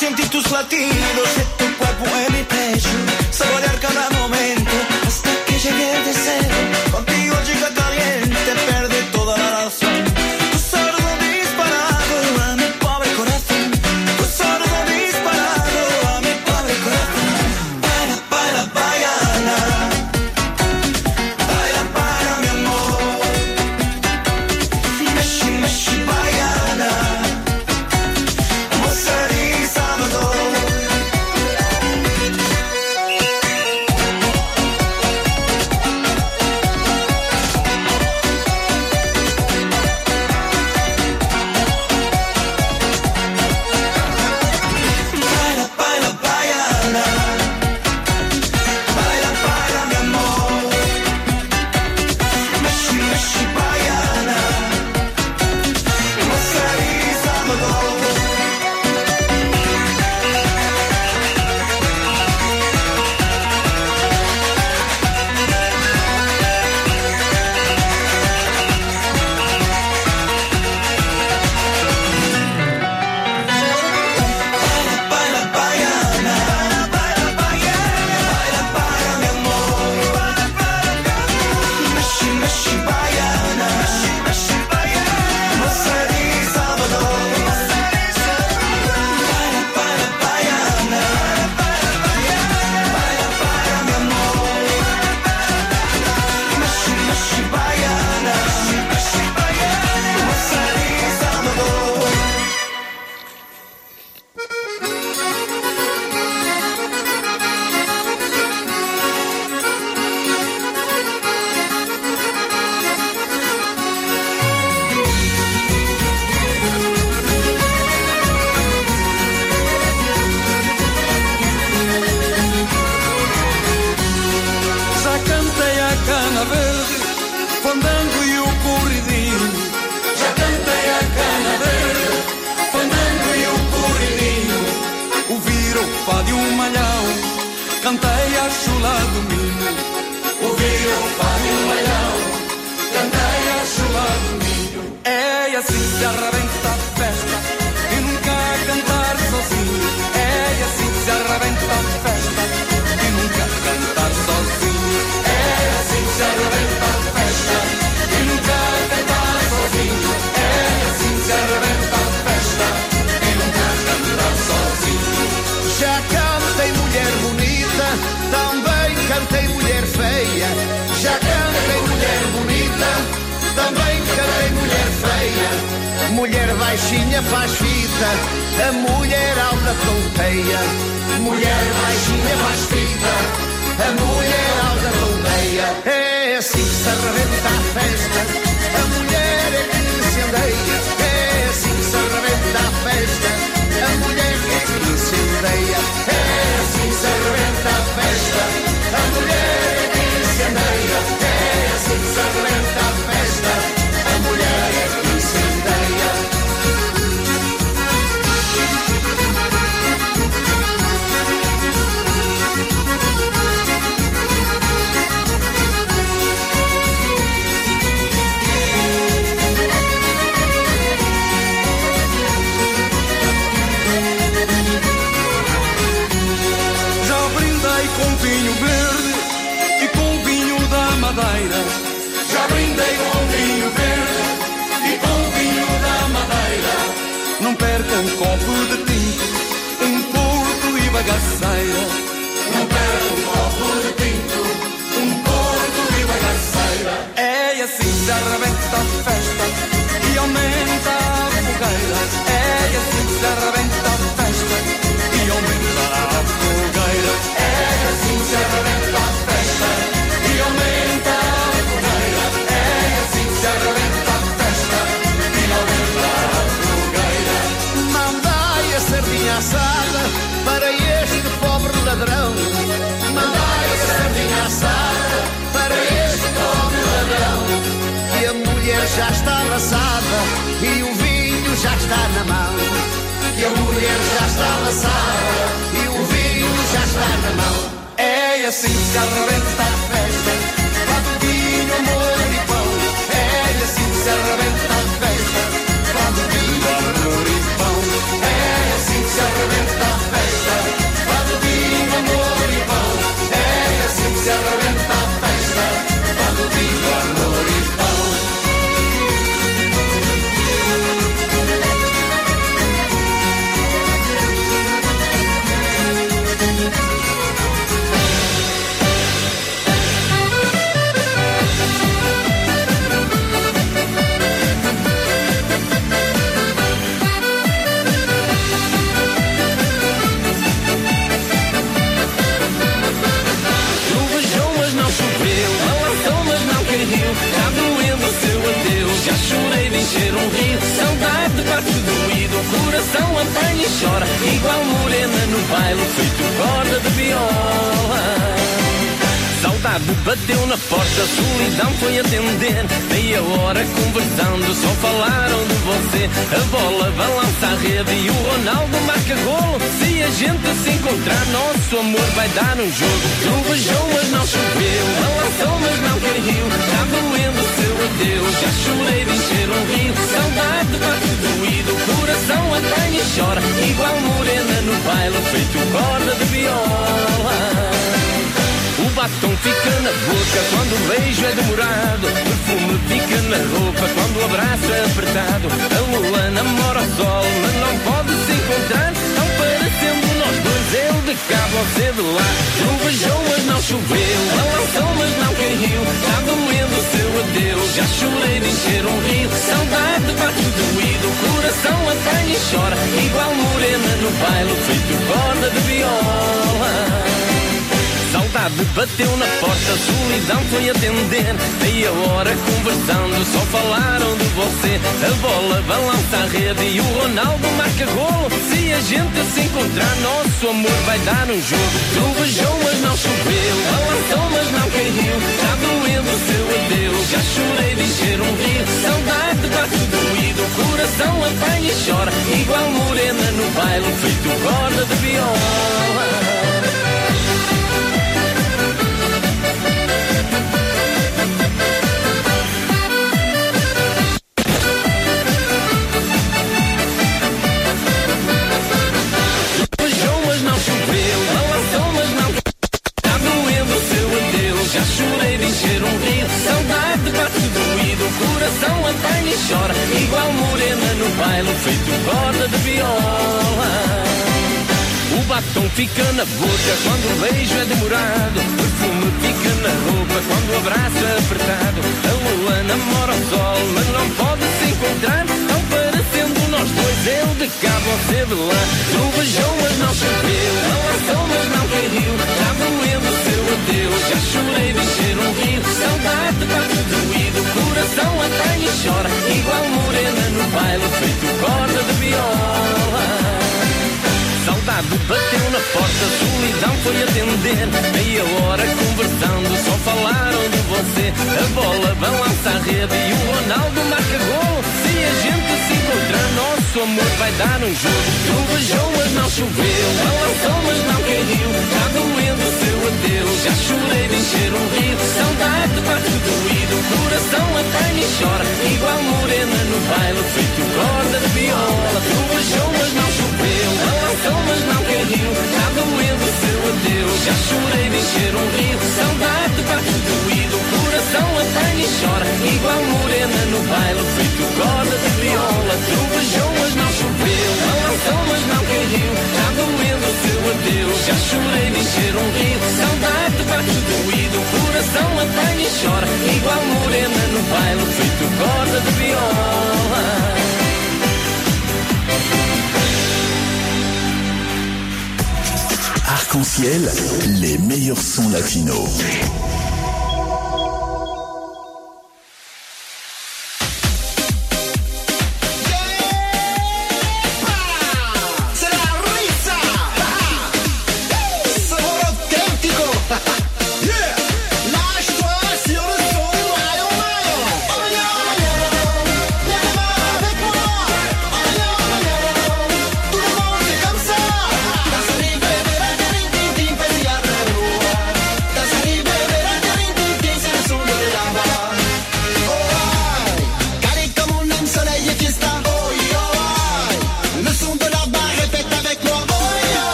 sentir tus latidos tu cuerpo en mi pecho, saborear cada momento. Já doendo seu adeus. Já chorei de encher um rio. Saudade bate doído. O coração apanha e chora. Igual morena no baile, feito corda de viola. Saudade bateu na porta, solidão foi atender. Meia hora conversando, só falaram de você. A bola balança a rede e o Ronaldo marca golo. Se a gente se encontrar, nosso amor vai dar um jogo. Trovejou, mas não choveu. Balançou, mas não caiu. Está doendo o seu adeus. Já chorei de encher um rio. Saudade bate doído. O coração apanha e chora. Igual morena no baile, feito corda de viola. Batom fica na boca quando o beijo é demorado. O perfume fica na roupa quando o abraço é apertado. A lua namora o sol, mas não pode se encontrar. Tão parecendo nós dois, eu de cá, você de lá. Trovejou, mas não choveu. Balançou, mas não caiu. Está doendo o seu adeus. Já chorei de encher um rio. Saudade bate doído. O coração apanha e chora. Igual morena no baile, feito corda de viola tarde bateu na porta, solidão foi atender. Meia hora conversando, só falaram de você. A bola balança a rede e o Ronaldo marca golo. Se a gente se encontrar, nosso amor vai dar um jogo. Trovejou, mas não choveu. Balançou, mas não caiu. já doendo o seu adeus. Já chorei de encher um rio. Saudade bate doído. O coração apanha e chora. Igual morena no baile, feito corda de viola. Já chorei de encher um rio Saudade bate doído, o coração apanha e chora Igual morena no baile, feito corda de viola. O batom fica na boca quando o beijo é demorado O perfume fica na roupa quando o abraço é apertado. A lua namora o sol, mas não pode se encontrar Tão parecendo nós dois, eu de cá, você de lá. Tu beijou, mas não choveu Balançou, mas não caiu Está doendo o seu adeus. Já chorei de encher um rio. Saudade bate doído. Coração apanha e chora. Igual morena no baile Feito corda de viola. Saudade bateu na porta, solidão foi atender. Meia hora conversando, só falaram de você. A bola balança a rede e o Ronaldo marca gol. Se a gente se encontrar, nosso amor vai dar um jogo. Trovejou, mas não choveu. Balançou, mas não caiu. Está doendo o seu adeus. Já chorei de encher um rio. Saudade bate doído. Coração apanha e chora. Igual morena no baile, feito corda de viola. Trovejou, mas não choveu. Balançou, mas não caiu. Está doendo o seu adeus. Já chorei de encher um rio. Saudade bate doído. Coração apanha e chora. Igual morena no baile, feito corda de viola. Trovejou, mas não choveu. Balançou, mas não caiu. Está doendo o seu adeus. Já chorei de encher um rio. Saudade bate doído. Coração apanha e chora. Igual morena no baile, feito corda de viola. Arc-en-ciel, les meilleurs sons latinos.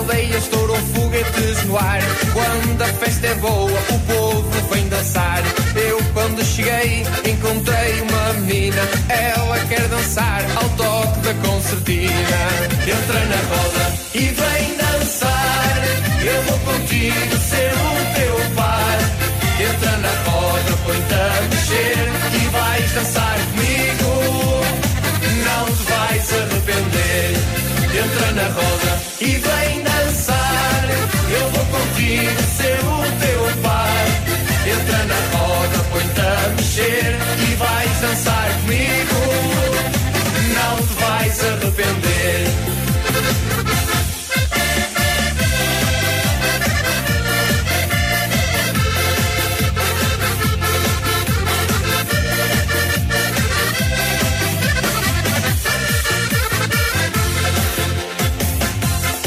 Aldeia, estouram foguetes no ar. Quando a festa é boa, o povo vem dançar. Eu, quando cheguei, encontrei uma menina. Ela quer dançar ao toque da concertina. Entra na roda e vem dançar. Eu vou contigo ser o teu par. Entra na roda, põe-te a mexer e vais dançar comigo. Não te vais arrepender. Entra na roda e vem. Contigo ser o teu par. Entra na roda, põe-te a mexer e vais dançar comigo. Não te vais arrepender.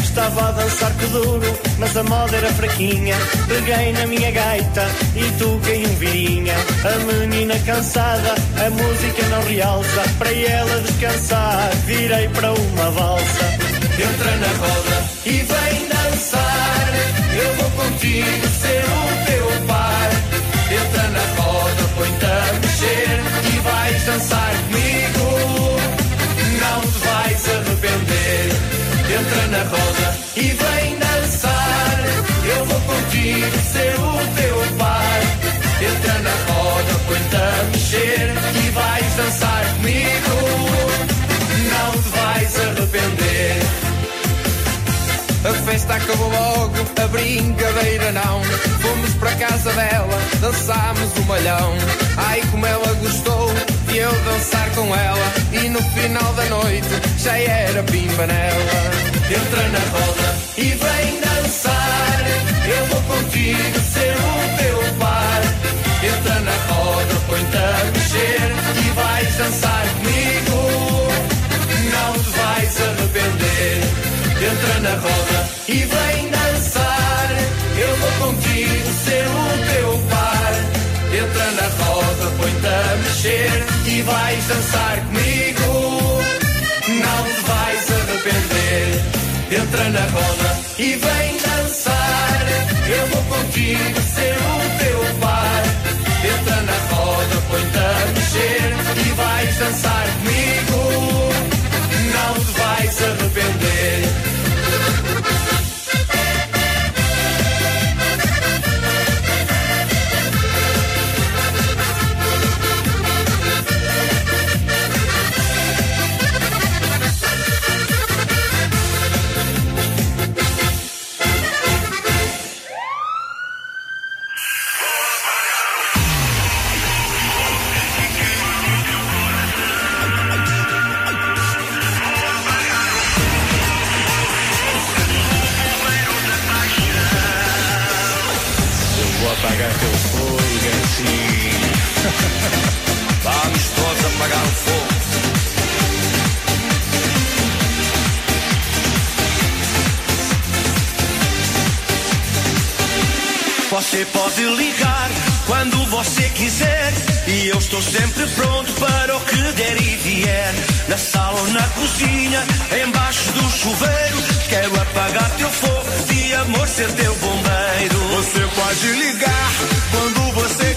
Estava a dançar que duro, mas a moda era fraquinha. Peguei na minha gaita e toquei um virinha. A menina cansada, a música não realça. Para ela descansar, virei para uma valsa. Entra na roda e vem dançar. Eu vou contigo ser o teu par. Entra na roda, põe-te a mexer e vais dançar comigo. Não te vais arrepender. Entra na roda ser o teu par. Entra na roda, põe-te a mexer e vais dançar comigo. Não te vais arrepender. A festa acabou logo, a brincadeira não. Fomos para casa dela, dançámos o malhão. Ai, como ela gostou de eu dançar com ela. E no final da noite já era pimba nela. Entra na roda e vem dançar. Eu vou contigo ser o teu par. Entra na roda, põe-te a mexer e vais dançar comigo. Não te vais arrepender. Entra na roda e vem dançar. Eu vou contigo ser o teu par. Entra na roda, põe-te a mexer e vais dançar comigo. Não te vais arrepender. Entra na roda e vem contigo ser o teu par. Entra na roda, põe-te a mexer e vais dançar Você pode ligar quando você quiser. E eu estou sempre pronto para o que der e vier. Na sala ou na cozinha, embaixo do chuveiro. Quero apagar teu fogo de amor, ser teu bombeiro. Você pode ligar quando você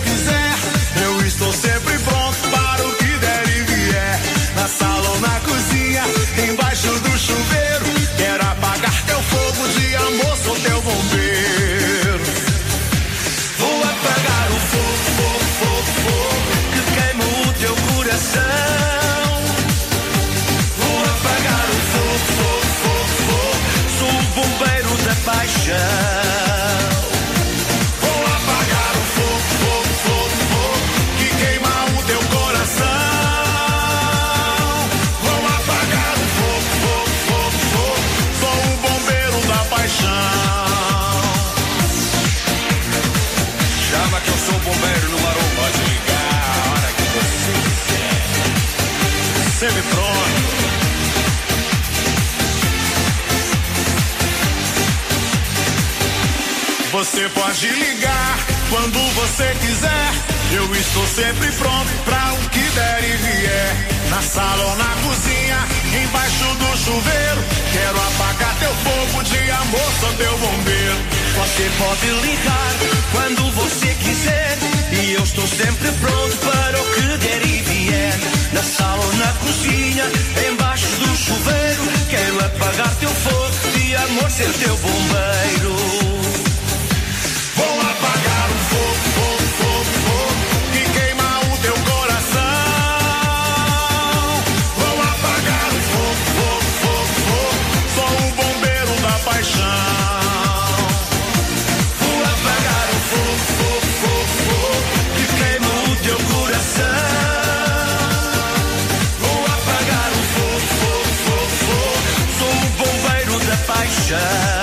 Você pode ligar quando você quiser. Eu estou sempre pronto pra o que der e vier. Na sala ou na cozinha, embaixo do chuveiro. Quero apagar teu fogo de amor, sou teu bombeiro. Você pode ligar quando você quiser. E eu estou sempre pronto para o que der e vier. Na sala ou na cozinha, embaixo do chuveiro. Quero apagar teu fogo de amor, ser teu bombeiro. ocean.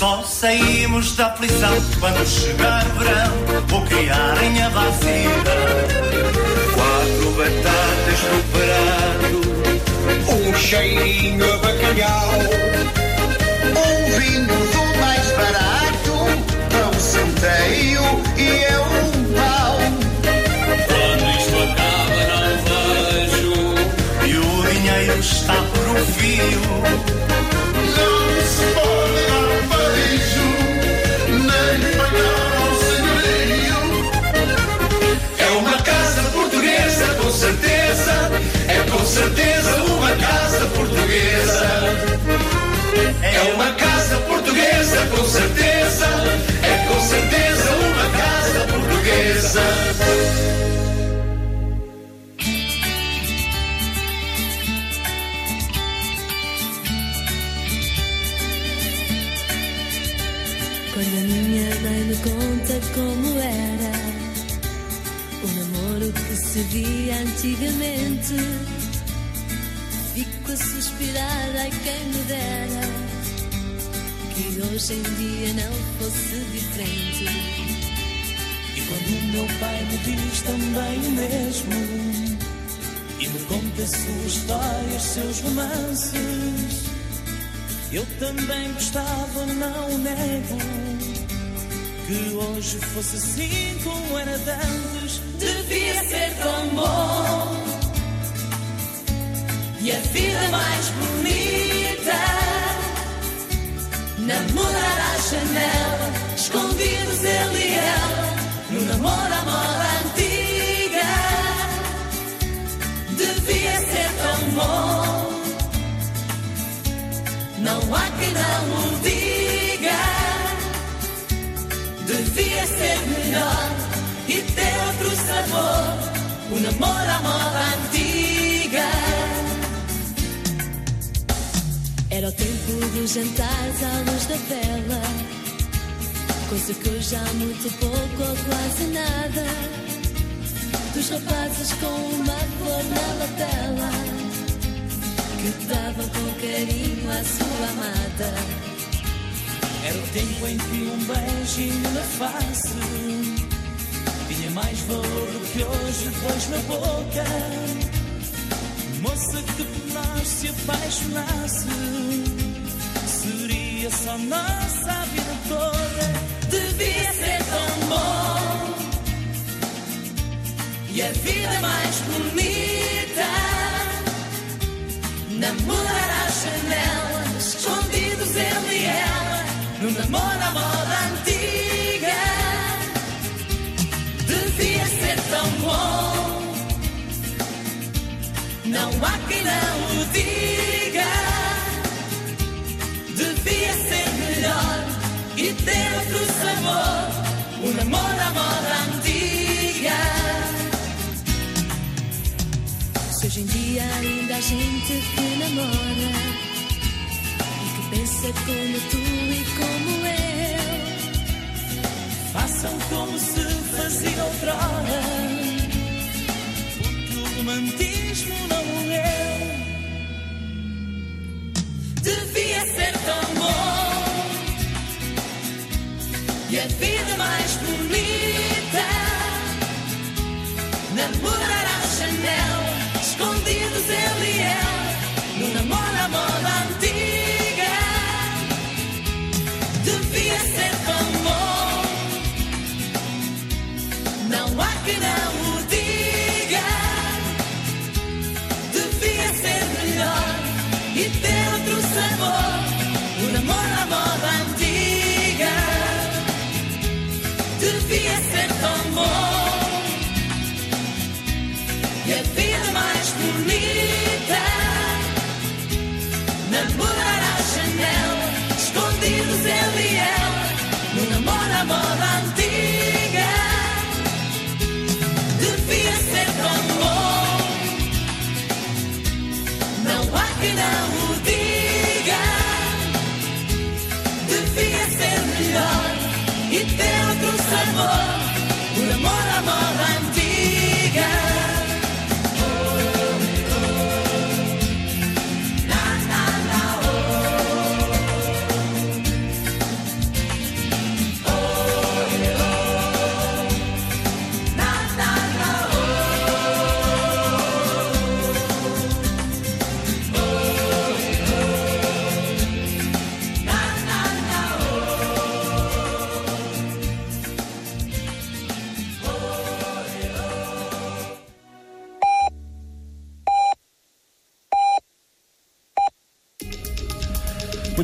Só saímos da aflição quando chegar o verão. Vou criarem a vacina. Quatro batatas no prato, Um cheirinho a bacalhau. Um vinho do mais barato, pão centeio e é um pau. Quando isto acaba não vejo E o dinheiro está por um fio. Certeza uma casa portuguesa. É uma casa portuguesa, com certeza. É com certeza uma casa portuguesa. Quando a minha mãe me conta como era o namoro que se via antigamente, fico a suspirar, ai quem me dera que hoje em dia não fosse diferente. E quando o meu pai me diz também o mesmo E me conta suas histórias, seus romances Eu também gostava, não nego Que hoje fosse assim como era antes Devia ser tão bom e a vida mais bonita. Namorar à janela, escondidos ele e ela, no namoro à moda antiga. Devia ser tão bom, não há quem não o diga. Devia ser melhor e ter outro sabor, o namoro à moda antiga. Era o tempo dos jantares à luz da vela, coisa que hoje há muito pouco ou quase nada. Dos rapazes com uma flor na lapela, que davam com carinho à sua amada. Era o tempo em que um beijinho na face Tinha mais valor do que hoje dois na boca Moça que por nós se apaixonasse Seria só nossa a vida toda Devia ser tão bom. E a vida mais bonita. Namorar à janela, escondidos ele e ela, no namoro à não há quem não o diga. Devia ser melhor e ter outro sabor, o namoro à moda antiga. Se hoje em dia ainda há gente que namora e que pensa como tu e como eu, Façam como se fazia outrora romantismo não morreu devia ser tão bom e a vida mais bonita. Namorar à janela, escondidos ele e ela, no namoro à moda antiga. Devia ser tão bom, não há quem não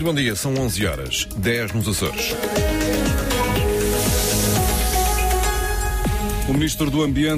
bom dia, são 11 horas, 10 nos Açores. O Ministro do Ambiente